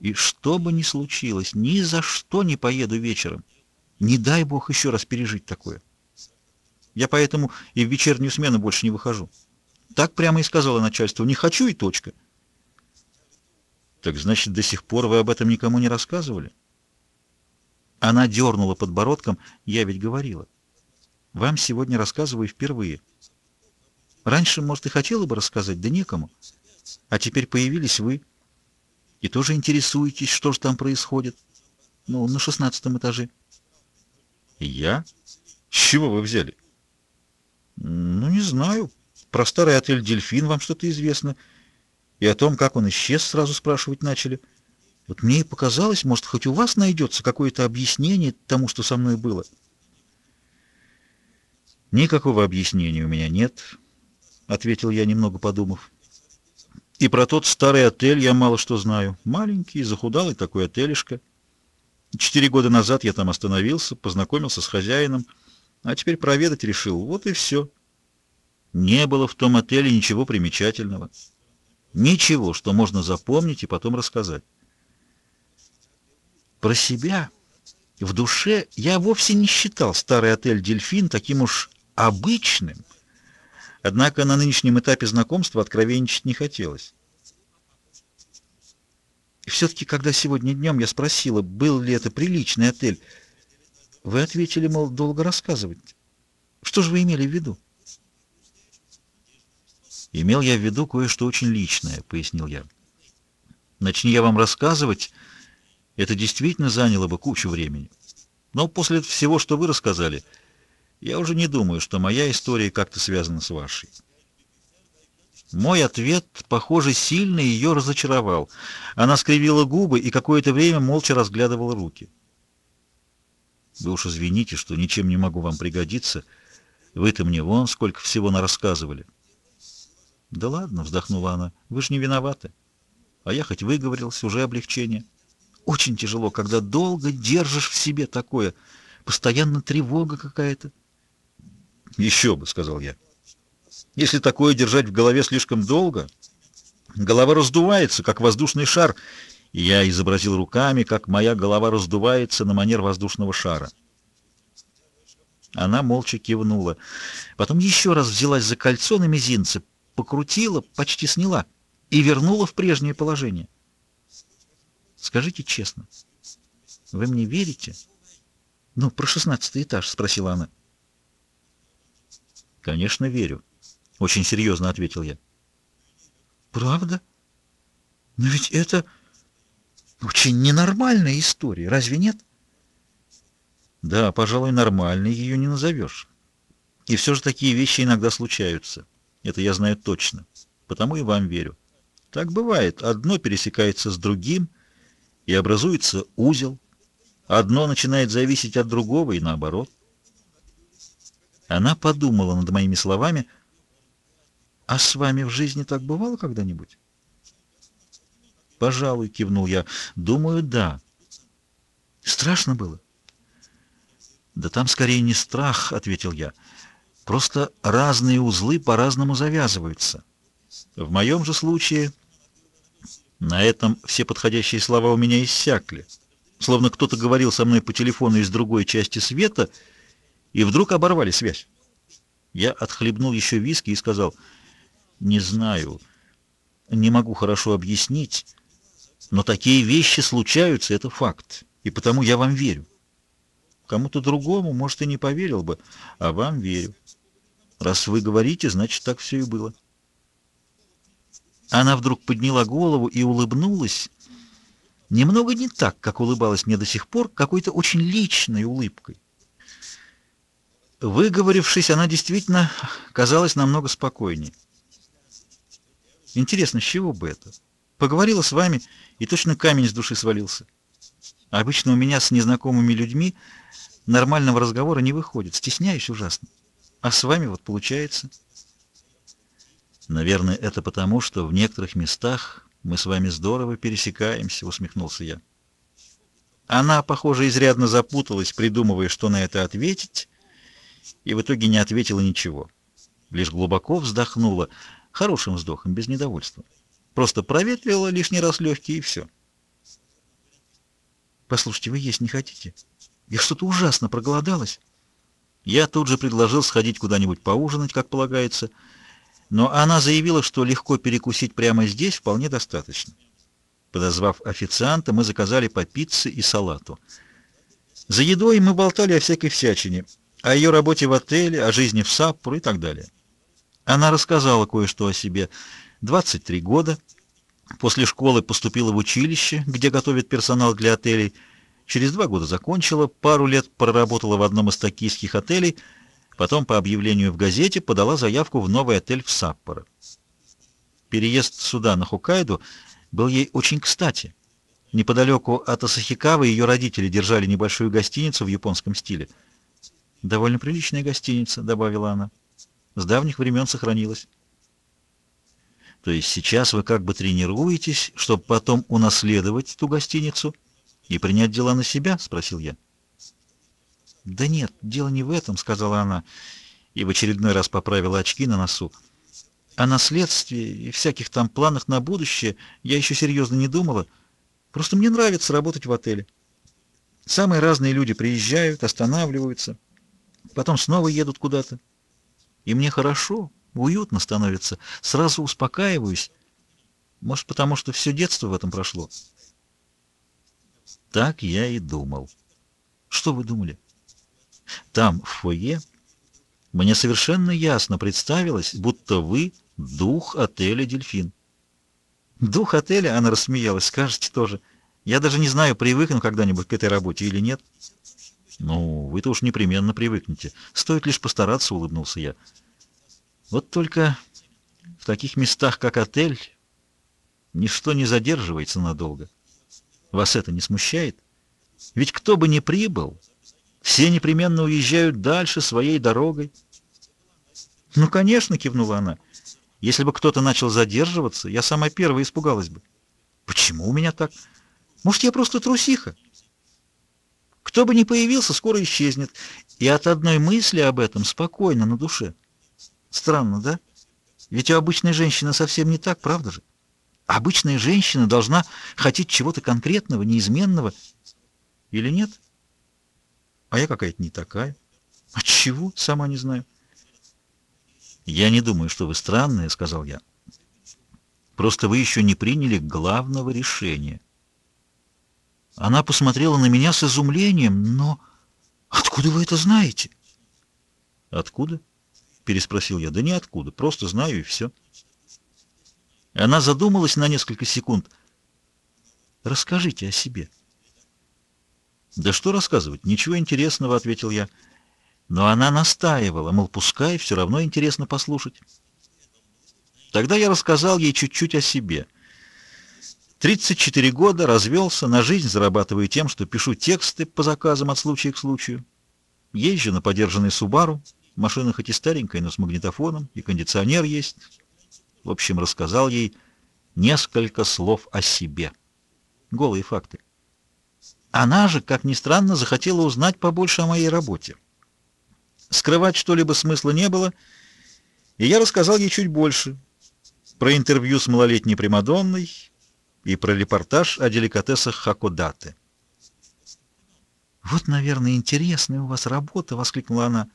Speaker 1: И что бы ни случилось, ни за что не поеду вечером. Не дай бог еще раз пережить такое. Я поэтому и в вечернюю смену больше не выхожу. Так прямо и сказала начальству. Не хочу и точка. Так значит, до сих пор вы об этом никому не рассказывали? Она дернула подбородком. Я ведь говорила. Вам сегодня рассказываю впервые. Раньше, может, и хотела бы рассказать, да некому. А теперь появились вы. И тоже интересуетесь, что же там происходит. Ну, на шестнадцатом этаже. Я? С чего вы взяли? Ну, не знаю. Про старый отель «Дельфин» вам что-то известно. И о том, как он исчез, сразу спрашивать начали. Вот мне и показалось, может, хоть у вас найдется какое-то объяснение тому, что со мной было. Никакого объяснения у меня нет, — ответил я, немного подумав. И про тот старый отель я мало что знаю. Маленький, захудалый такой отелишко. Четыре года назад я там остановился, познакомился с хозяином, а теперь проведать решил. Вот и все. Не было в том отеле ничего примечательного. Ничего, что можно запомнить и потом рассказать. Про себя в душе я вовсе не считал старый отель «Дельфин» таким уж обычным. Однако на нынешнем этапе знакомства откровенничать не хотелось. И все-таки, когда сегодня днем я спросила, был ли это приличный отель, вы ответили, мол, долго рассказывать. Что же вы имели в виду? Имел я в виду кое-что очень личное, пояснил я. Начни я вам рассказывать, Это действительно заняло бы кучу времени. Но после всего, что вы рассказали, я уже не думаю, что моя история как-то связана с вашей. Мой ответ, похоже, сильно ее разочаровал. Она скривила губы и какое-то время молча разглядывала руки. Вы уж извините, что ничем не могу вам пригодиться. Вы-то мне вон сколько всего нарассказывали. Да ладно, вздохнула она, вы ж не виноваты. А я хоть выговорился, уже облегчение. Очень тяжело, когда долго держишь в себе такое. Постоянно тревога какая-то. Еще бы, сказал я. Если такое держать в голове слишком долго, голова раздувается, как воздушный шар, и я изобразил руками, как моя голова раздувается на манер воздушного шара. Она молча кивнула. Потом еще раз взялась за кольцо на мизинце, покрутила, почти сняла и вернула в прежнее положение. Скажите честно, вы мне верите? Ну, про шестнадцатый этаж, спросила она. Конечно, верю. Очень серьезно ответил я. Правда? Но ведь это очень ненормальная история, разве нет? Да, пожалуй, нормальной ее не назовешь. И все же такие вещи иногда случаются. Это я знаю точно. Потому и вам верю. Так бывает. Одно пересекается с другим, и образуется узел. Одно начинает зависеть от другого и наоборот. Она подумала над моими словами. «А с вами в жизни так бывало когда-нибудь?» «Пожалуй», — кивнул я. «Думаю, да». «Страшно было?» «Да там скорее не страх», — ответил я. «Просто разные узлы по-разному завязываются. В моем же случае на этом все подходящие слова у меня иссякли, словно кто-то говорил со мной по телефону из другой части света, и вдруг оборвали связь. Я отхлебнул еще виски и сказал, «Не знаю, не могу хорошо объяснить, но такие вещи случаются, это факт, и потому я вам верю. Кому-то другому, может, и не поверил бы, а вам верю. Раз вы говорите, значит, так все и было». Она вдруг подняла голову и улыбнулась, немного не так, как улыбалась мне до сих пор, какой-то очень личной улыбкой. Выговорившись, она действительно казалась намного спокойнее. Интересно, с чего бы это? Поговорила с вами, и точно камень с души свалился. Обычно у меня с незнакомыми людьми нормального разговора не выходит, стесняюсь ужасно. А с вами вот получается... Наверное, это потому, что в некоторых местах мы с вами здорово пересекаемся, усмехнулся я. Она, похоже, изрядно запуталась, придумывая, что на это ответить, и в итоге не ответила ничего. Лишь глубоко вздохнула, хорошим вздохом, без недовольства. Просто проветрила лишний раз легкие, и все. «Послушайте, вы есть не хотите? Я что-то ужасно проголодалась». Я тут же предложил сходить куда-нибудь поужинать, как полагается, — но она заявила, что легко перекусить прямо здесь вполне достаточно. Подозвав официанта, мы заказали по пицце и салату. За едой мы болтали о всякой всячине, о ее работе в отеле, о жизни в Саппору и так далее. Она рассказала кое-что о себе. 23 года. После школы поступила в училище, где готовят персонал для отелей. Через два года закончила, пару лет проработала в одном из токийских отелей – Потом по объявлению в газете подала заявку в новый отель в Саппоро. Переезд сюда, на Хоккайдо, был ей очень кстати. Неподалеку от Асахикавы ее родители держали небольшую гостиницу в японском стиле. «Довольно приличная гостиница», — добавила она. «С давних времен сохранилась». «То есть сейчас вы как бы тренируетесь, чтобы потом унаследовать ту гостиницу и принять дела на себя?» — спросил я. «Да нет, дело не в этом», — сказала она, и в очередной раз поправила очки на носу. «О наследстве и всяких там планах на будущее я еще серьезно не думала. Просто мне нравится работать в отеле. Самые разные люди приезжают, останавливаются, потом снова едут куда-то. И мне хорошо, уютно становится, сразу успокаиваюсь. Может, потому что все детство в этом прошло?» Так я и думал. Что вы думали? Там, в фойе, мне совершенно ясно представилось, будто вы дух отеля «Дельфин». Дух отеля, она рассмеялась, скажете тоже. Я даже не знаю, привыкну когда-нибудь к этой работе или нет. Ну, вы-то уж непременно привыкнете. Стоит лишь постараться, улыбнулся я. Вот только в таких местах, как отель, ничто не задерживается надолго. Вас это не смущает? Ведь кто бы ни прибыл, все непременно уезжают дальше своей дорогой. Ну, конечно, кивнула она. Если бы кто-то начал задерживаться, я сама первая испугалась бы. Почему у меня так? Может, я просто трусиха? Кто бы ни появился, скоро исчезнет. И от одной мысли об этом спокойно на душе. Странно, да? Ведь у обычной женщины совсем не так, правда же? Обычная женщина должна хотеть чего-то конкретного, неизменного. Или нет? А я какая-то не такая. От чего? Сама не знаю. Я не думаю, что вы странная, сказал я. Просто вы еще не приняли главного решения. Она посмотрела на меня с изумлением, но откуда вы это знаете? Откуда? переспросил я. Да ниоткуда, просто знаю и все. Она задумалась на несколько секунд. Расскажите о себе. Да что рассказывать? Ничего интересного, ответил я. Но она настаивала, мол, пускай, все равно интересно послушать. Тогда я рассказал ей чуть-чуть о себе. 34 года, развелся, на жизнь зарабатываю тем, что пишу тексты по заказам от случая к случаю. Езжу на подержанной Субару, машина хоть и старенькая, но с магнитофоном, и кондиционер есть. В общем, рассказал ей несколько слов о себе. Голые факты. Она же, как ни странно, захотела узнать побольше о моей работе. Скрывать что-либо смысла не было, и я рассказал ей чуть больше. Про интервью с малолетней Примадонной и про репортаж о деликатесах Хакодате. «Вот, наверное, интересная у вас работа!» — воскликнула она.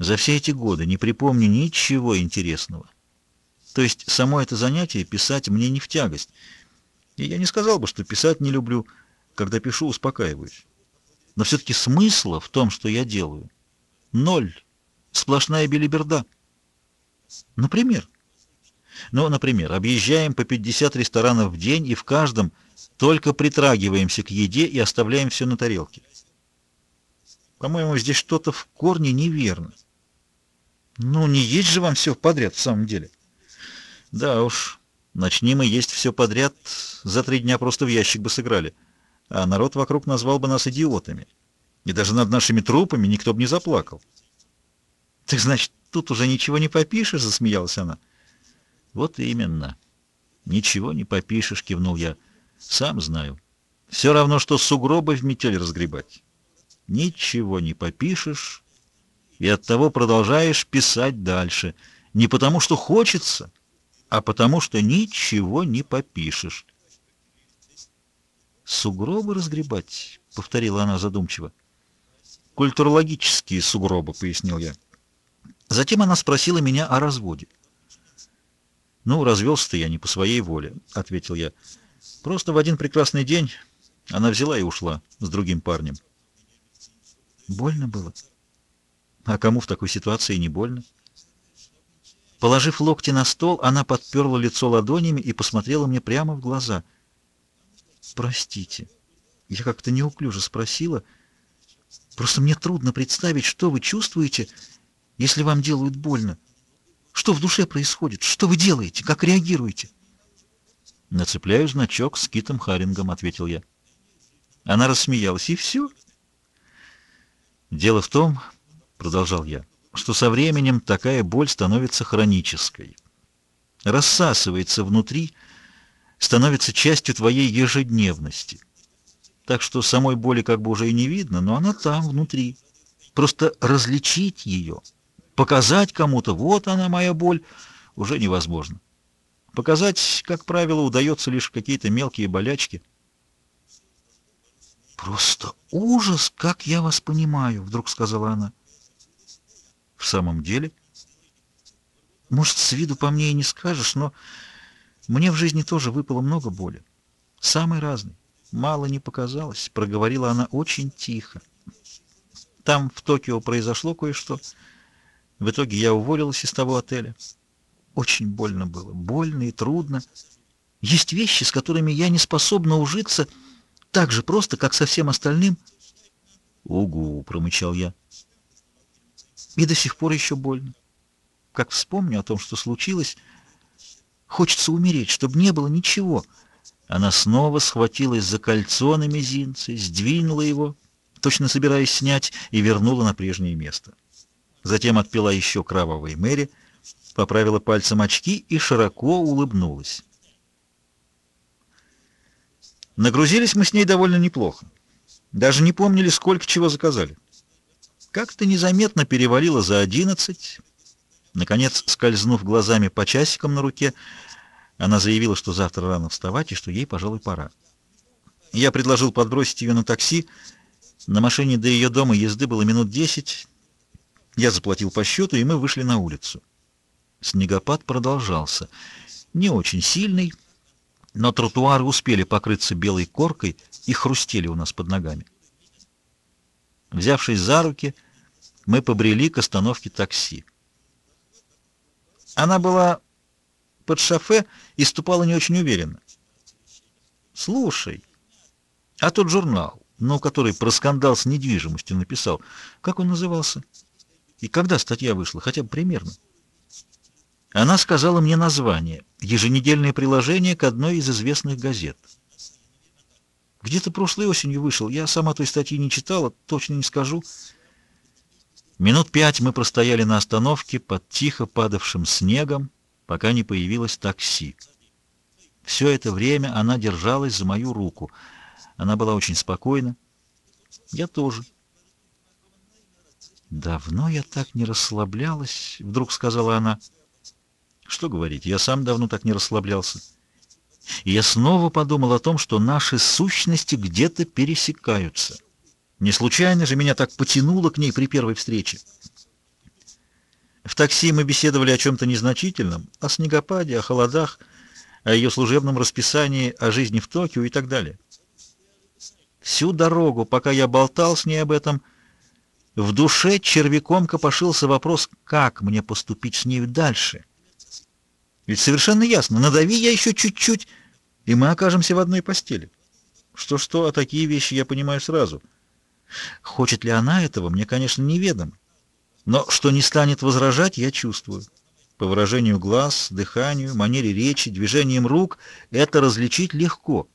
Speaker 1: «За все эти годы не припомню ничего интересного. То есть само это занятие писать мне не в тягость. И я не сказал бы, что писать не люблю, когда пишу, успокаиваюсь. Но все-таки смысла в том, что я делаю, ноль. Сплошная белиберда. Например? Ну, например, объезжаем по 50 ресторанов в день и в каждом только притрагиваемся к еде и оставляем все на тарелке. По-моему, здесь что-то в корне неверно. Ну, не есть же вам все подряд в самом деле. Да уж, начни мы есть все подряд, за три дня просто в ящик бы сыграли а народ вокруг назвал бы нас идиотами. И даже над нашими трупами никто бы не заплакал. «Так значит, тут уже ничего не попишешь?» — засмеялась она. «Вот именно. Ничего не попишешь», — кивнул я. «Сам знаю. Все равно, что сугробы в метель разгребать. Ничего не попишешь, и оттого продолжаешь писать дальше. Не потому, что хочется, а потому, что ничего не попишешь». «Сугробы разгребать?» — повторила она задумчиво. «Культурологические сугробы», — пояснил я. Затем она спросила меня о разводе. «Ну, развелся-то я не по своей воле», — ответил я. «Просто в один прекрасный день она взяла и ушла с другим парнем». «Больно было?» «А кому в такой ситуации не больно?» Положив локти на стол, она подперла лицо ладонями и посмотрела мне прямо в глаза — Простите, я как-то неуклюже спросила. Просто мне трудно представить, что вы чувствуете, если вам делают больно. Что в душе происходит? Что вы делаете? Как реагируете? Нацепляю значок с Китом Харингом, ответил я. Она рассмеялась, и все. Дело в том, продолжал я, что со временем такая боль становится хронической. Рассасывается внутри, становится частью твоей ежедневности. Так что самой боли как бы уже и не видно, но она там, внутри. Просто различить ее, показать кому-то, вот она моя боль, уже невозможно. Показать, как правило, удается лишь какие-то мелкие болячки. «Просто ужас, как я вас понимаю», — вдруг сказала она. «В самом деле?» «Может, с виду по мне и не скажешь, но мне в жизни тоже выпало много боли. Самой разной. Мало не показалось, проговорила она очень тихо. Там, в Токио, произошло кое-что. В итоге я уволилась из того отеля. Очень больно было. Больно и трудно.
Speaker 2: Есть вещи, с которыми я не способна ужиться так же просто, как со всем остальным.
Speaker 1: «Угу», — промычал я.
Speaker 2: И до сих пор еще больно. Как вспомню о том, что случилось, хочется умереть, чтобы не было ничего.
Speaker 1: Она снова схватилась за кольцо на мизинце, сдвинула его, точно собираясь снять, и вернула на прежнее место. Затем отпила еще кровавой Мэри, поправила пальцем очки и широко улыбнулась. Нагрузились мы с ней довольно неплохо. Даже не помнили, сколько чего заказали. Как-то незаметно перевалило за одиннадцать. Наконец, скользнув глазами по часикам на руке, она заявила, что завтра рано вставать и что ей, пожалуй, пора. Я предложил подбросить ее на такси. На машине до ее дома езды было минут десять. Я заплатил по счету, и мы вышли на улицу. Снегопад продолжался. Не очень сильный, но тротуары успели покрыться белой коркой и хрустели у нас под ногами. Взявшись за руки, мы побрели к остановке такси. Она была под шофе и ступала не очень уверенно. «Слушай, а тот журнал, ну, который про скандал с недвижимостью написал, как он назывался? И когда статья вышла, хотя бы примерно?» Она сказала мне название, еженедельное приложение к одной из известных газет. Где-то прошлой осенью вышел, я сама той статьи не читала, точно не скажу. Минут пять мы простояли на остановке под тихо падавшим снегом, пока не появилось такси. Все это время она держалась за мою руку. Она была очень спокойна. Я тоже. «Давно я так не расслаблялась», — вдруг сказала она. Что говорить, я сам давно так не расслаблялся. И я снова подумал о том, что наши сущности где-то пересекаются. Не случайно же меня так потянуло к ней при первой встрече. В такси мы беседовали о чем-то незначительном, о снегопаде, о холодах, о ее служебном расписании, о жизни в Токио и так далее. Всю дорогу, пока я болтал с ней об этом, в душе червяком копошился вопрос, как мне поступить с нею дальше. Ведь совершенно ясно, надави я еще чуть-чуть, и мы окажемся в одной постели. Что-что, а такие вещи я понимаю сразу — Хочет ли она этого, мне, конечно, неведомо. Но что не станет возражать, я чувствую. По выражению глаз, дыханию, манере речи, движением рук это различить легко.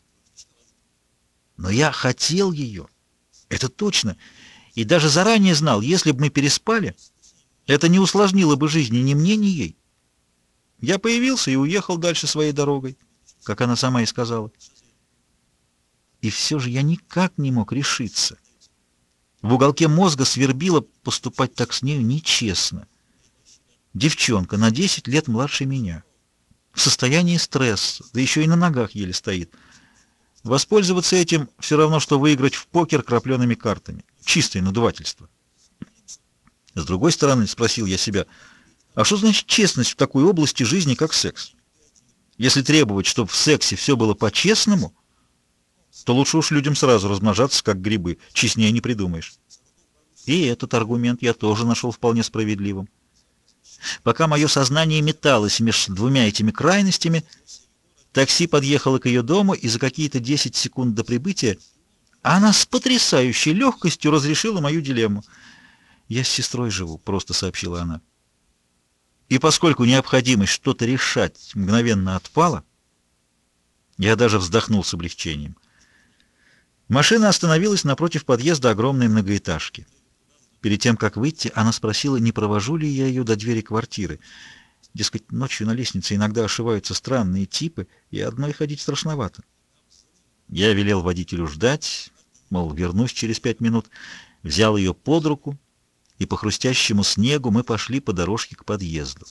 Speaker 1: Но я хотел ее. Это точно. И даже заранее знал, если бы мы переспали, это не усложнило бы жизни ни мне, ни ей. Я появился и уехал дальше своей дорогой, как она сама и сказала. И все же я никак не мог решиться. В уголке мозга свербило поступать так с нею нечестно. Девчонка на 10 лет младше меня. В состоянии стресса, да еще и на ногах еле стоит. Воспользоваться этим все равно, что выиграть в покер крапленными картами. Чистое надувательство. С другой стороны, спросил я себя, а что значит честность в такой области жизни, как секс? Если требовать, чтобы в сексе все было по-честному, то лучше уж людям сразу размножаться, как грибы. Честнее не придумаешь. И этот аргумент я тоже нашел вполне справедливым. Пока мое сознание металось между двумя этими крайностями, такси подъехало к ее дому, и за какие-то 10 секунд до прибытия она с потрясающей легкостью разрешила мою дилемму. «Я с сестрой живу», — просто сообщила она. И поскольку необходимость что-то решать мгновенно отпала, я даже вздохнул с облегчением. Машина остановилась напротив подъезда огромной многоэтажки. Перед тем, как выйти, она спросила, не провожу ли я ее до двери квартиры. Дескать, ночью на лестнице иногда ошиваются странные типы, и одной ходить страшновато. Я велел водителю ждать, мол, вернусь через пять минут, взял ее под руку, и по хрустящему снегу мы пошли по дорожке к подъезду.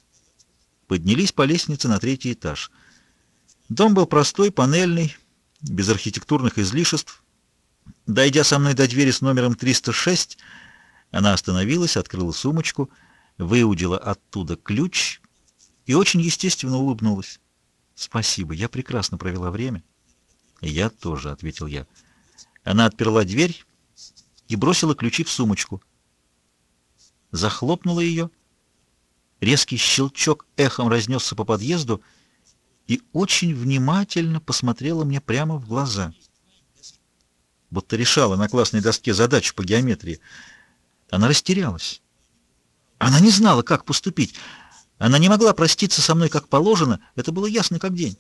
Speaker 1: Поднялись по лестнице на третий этаж. Дом был простой, панельный, без архитектурных излишеств, Дойдя со мной до двери с номером 306, она остановилась, открыла сумочку, выудила оттуда ключ и очень естественно улыбнулась. «Спасибо, я прекрасно провела время». «Я тоже», — ответил я. Она отперла дверь и бросила ключи в сумочку. Захлопнула ее. Резкий щелчок эхом разнесся по подъезду,
Speaker 2: и очень внимательно посмотрела мне прямо в глаза. Будто решала на классной доске задачу по геометрии. Она растерялась. Она не знала, как поступить. Она не могла проститься со мной, как положено. Это было ясно, как день.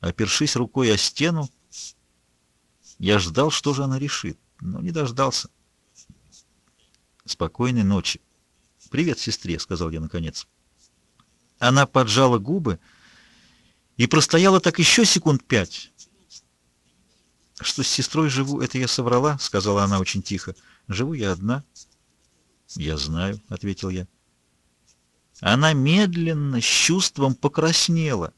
Speaker 2: Опершись рукой о стену, я ждал, что же она решит, но не дождался. «Спокойной ночи». «Привет, сестре», — сказал я наконец. Она поджала губы и простояла так еще секунд пять. «Что с сестрой живу, это я соврала», — сказала она очень тихо. «Живу я одна». «Я знаю», — ответил я. Она медленно, с чувством покраснела.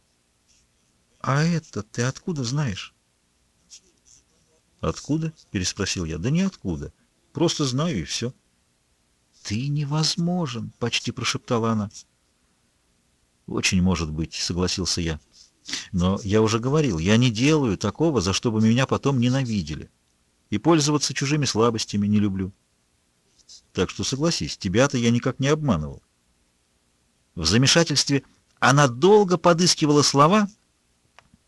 Speaker 2: «А это ты откуда знаешь?» «Откуда?» — переспросил я. «Да ниоткуда. Просто знаю, и все». «Ты невозможен!» — почти прошептала она. «Очень может быть», — согласился я. «Но я уже говорил, я не делаю такого, за что бы меня потом ненавидели. И пользоваться чужими слабостями не люблю. Так что согласись, тебя-то я никак не обманывал». В замешательстве она долго подыскивала слова,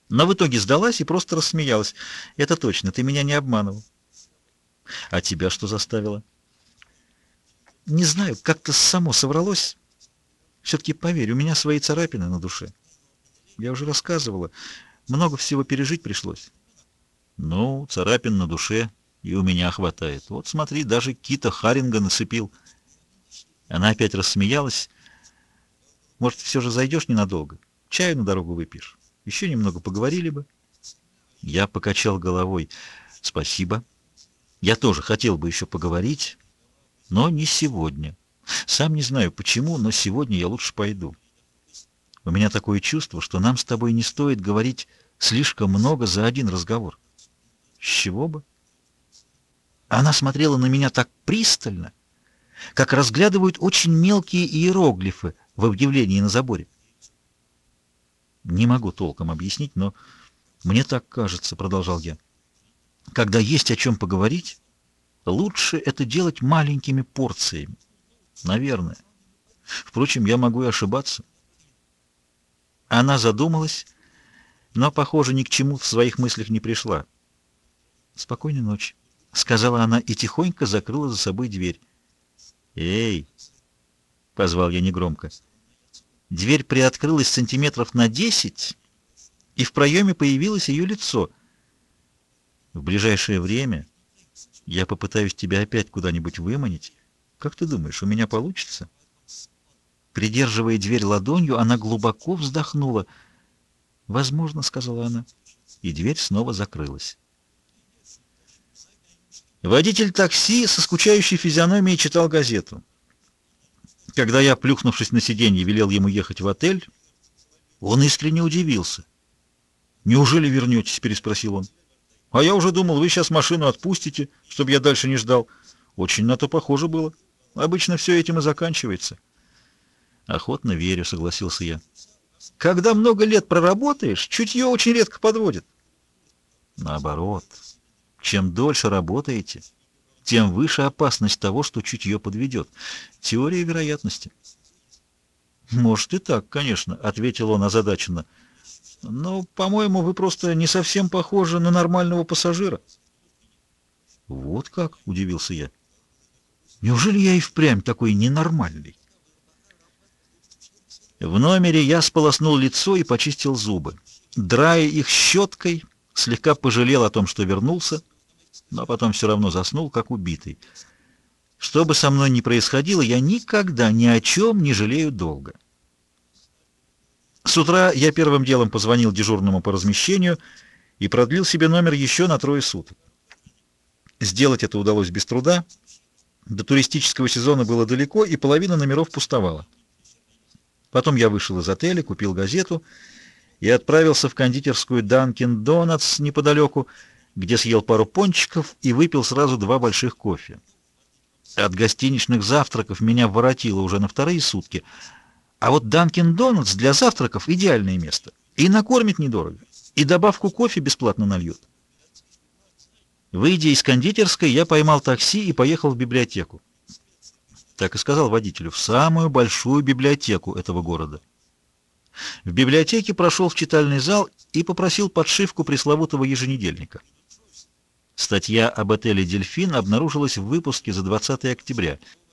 Speaker 2: но в итоге сдалась и просто рассмеялась. «Это точно, ты меня не обманывал». «А тебя что заставило?» «Не знаю, как-то само совралось». Все-таки поверь, у меня свои царапины на душе. Я уже рассказывала, много всего пережить пришлось. Ну, царапин на душе и у меня хватает. Вот смотри, даже Кита Харинга насыпил. Она опять рассмеялась. Может, все же зайдешь ненадолго? Чаю на дорогу выпьешь? Еще немного поговорили бы. Я покачал головой. Спасибо. Я тоже хотел бы еще поговорить, но не сегодня. Сам не знаю почему, но сегодня я лучше пойду. У меня такое чувство, что нам с тобой не стоит говорить слишком много за один разговор. С чего бы? Она смотрела на меня так пристально, как разглядывают очень мелкие иероглифы в объявлении на заборе. Не могу толком объяснить, но мне так кажется, продолжал я. Когда есть о чем поговорить, лучше это делать маленькими порциями. Наверное. Впрочем, я могу и ошибаться. Она задумалась, но, похоже, ни к чему в своих мыслях не пришла. «Спокойной ночи», — сказала она и тихонько закрыла за собой дверь. «Эй!» — позвал я негромко. Дверь приоткрылась сантиметров на десять, и в проеме появилось ее лицо. «В ближайшее время я попытаюсь тебя опять куда-нибудь выманить». Как ты думаешь, у меня получится?» Придерживая дверь ладонью, она глубоко вздохнула. «Возможно», — сказала она, и дверь снова закрылась. Водитель такси со скучающей физиономией читал газету. Когда я, плюхнувшись на сиденье, велел ему ехать в отель, он искренне удивился. «Неужели вернетесь?» — переспросил он. «А я уже думал, вы сейчас машину отпустите, чтобы я дальше не ждал. Очень на то похоже было». Обычно все этим и заканчивается. Охотно верю, согласился я. Когда много лет проработаешь, чутье очень редко подводит. Наоборот, чем дольше работаете, тем выше опасность того, что чутье подведет. Теория вероятности. Может и так, конечно, ответил он озадаченно. Но, по-моему, вы просто не совсем похожи на нормального пассажира. Вот как, удивился я. Неужели я и впрямь такой ненормальный? В номере я сполоснул лицо и почистил зубы. Драя их щеткой, слегка пожалел о том, что вернулся, но потом все равно заснул, как убитый. Что бы со мной ни происходило, я никогда ни о чем не жалею долго. С утра я первым делом позвонил дежурному по размещению и продлил себе номер еще на трое суток. Сделать это удалось без труда — до туристического сезона было далеко, и половина номеров пустовала. Потом я вышел из отеля, купил газету и отправился в кондитерскую Dunkin' Donuts неподалеку, где съел пару пончиков и выпил сразу два больших кофе. От гостиничных завтраков меня воротило уже на вторые сутки, а вот Dunkin' Donuts для завтраков идеальное место. И накормит недорого, и добавку кофе бесплатно нальют. Выйдя из кондитерской, я поймал такси и поехал в библиотеку. Так и сказал водителю, в самую большую библиотеку этого города. В библиотеке прошел в читальный зал и попросил подшивку пресловутого еженедельника. Статья об отеле «Дельфин» обнаружилась в выпуске за 20 октября —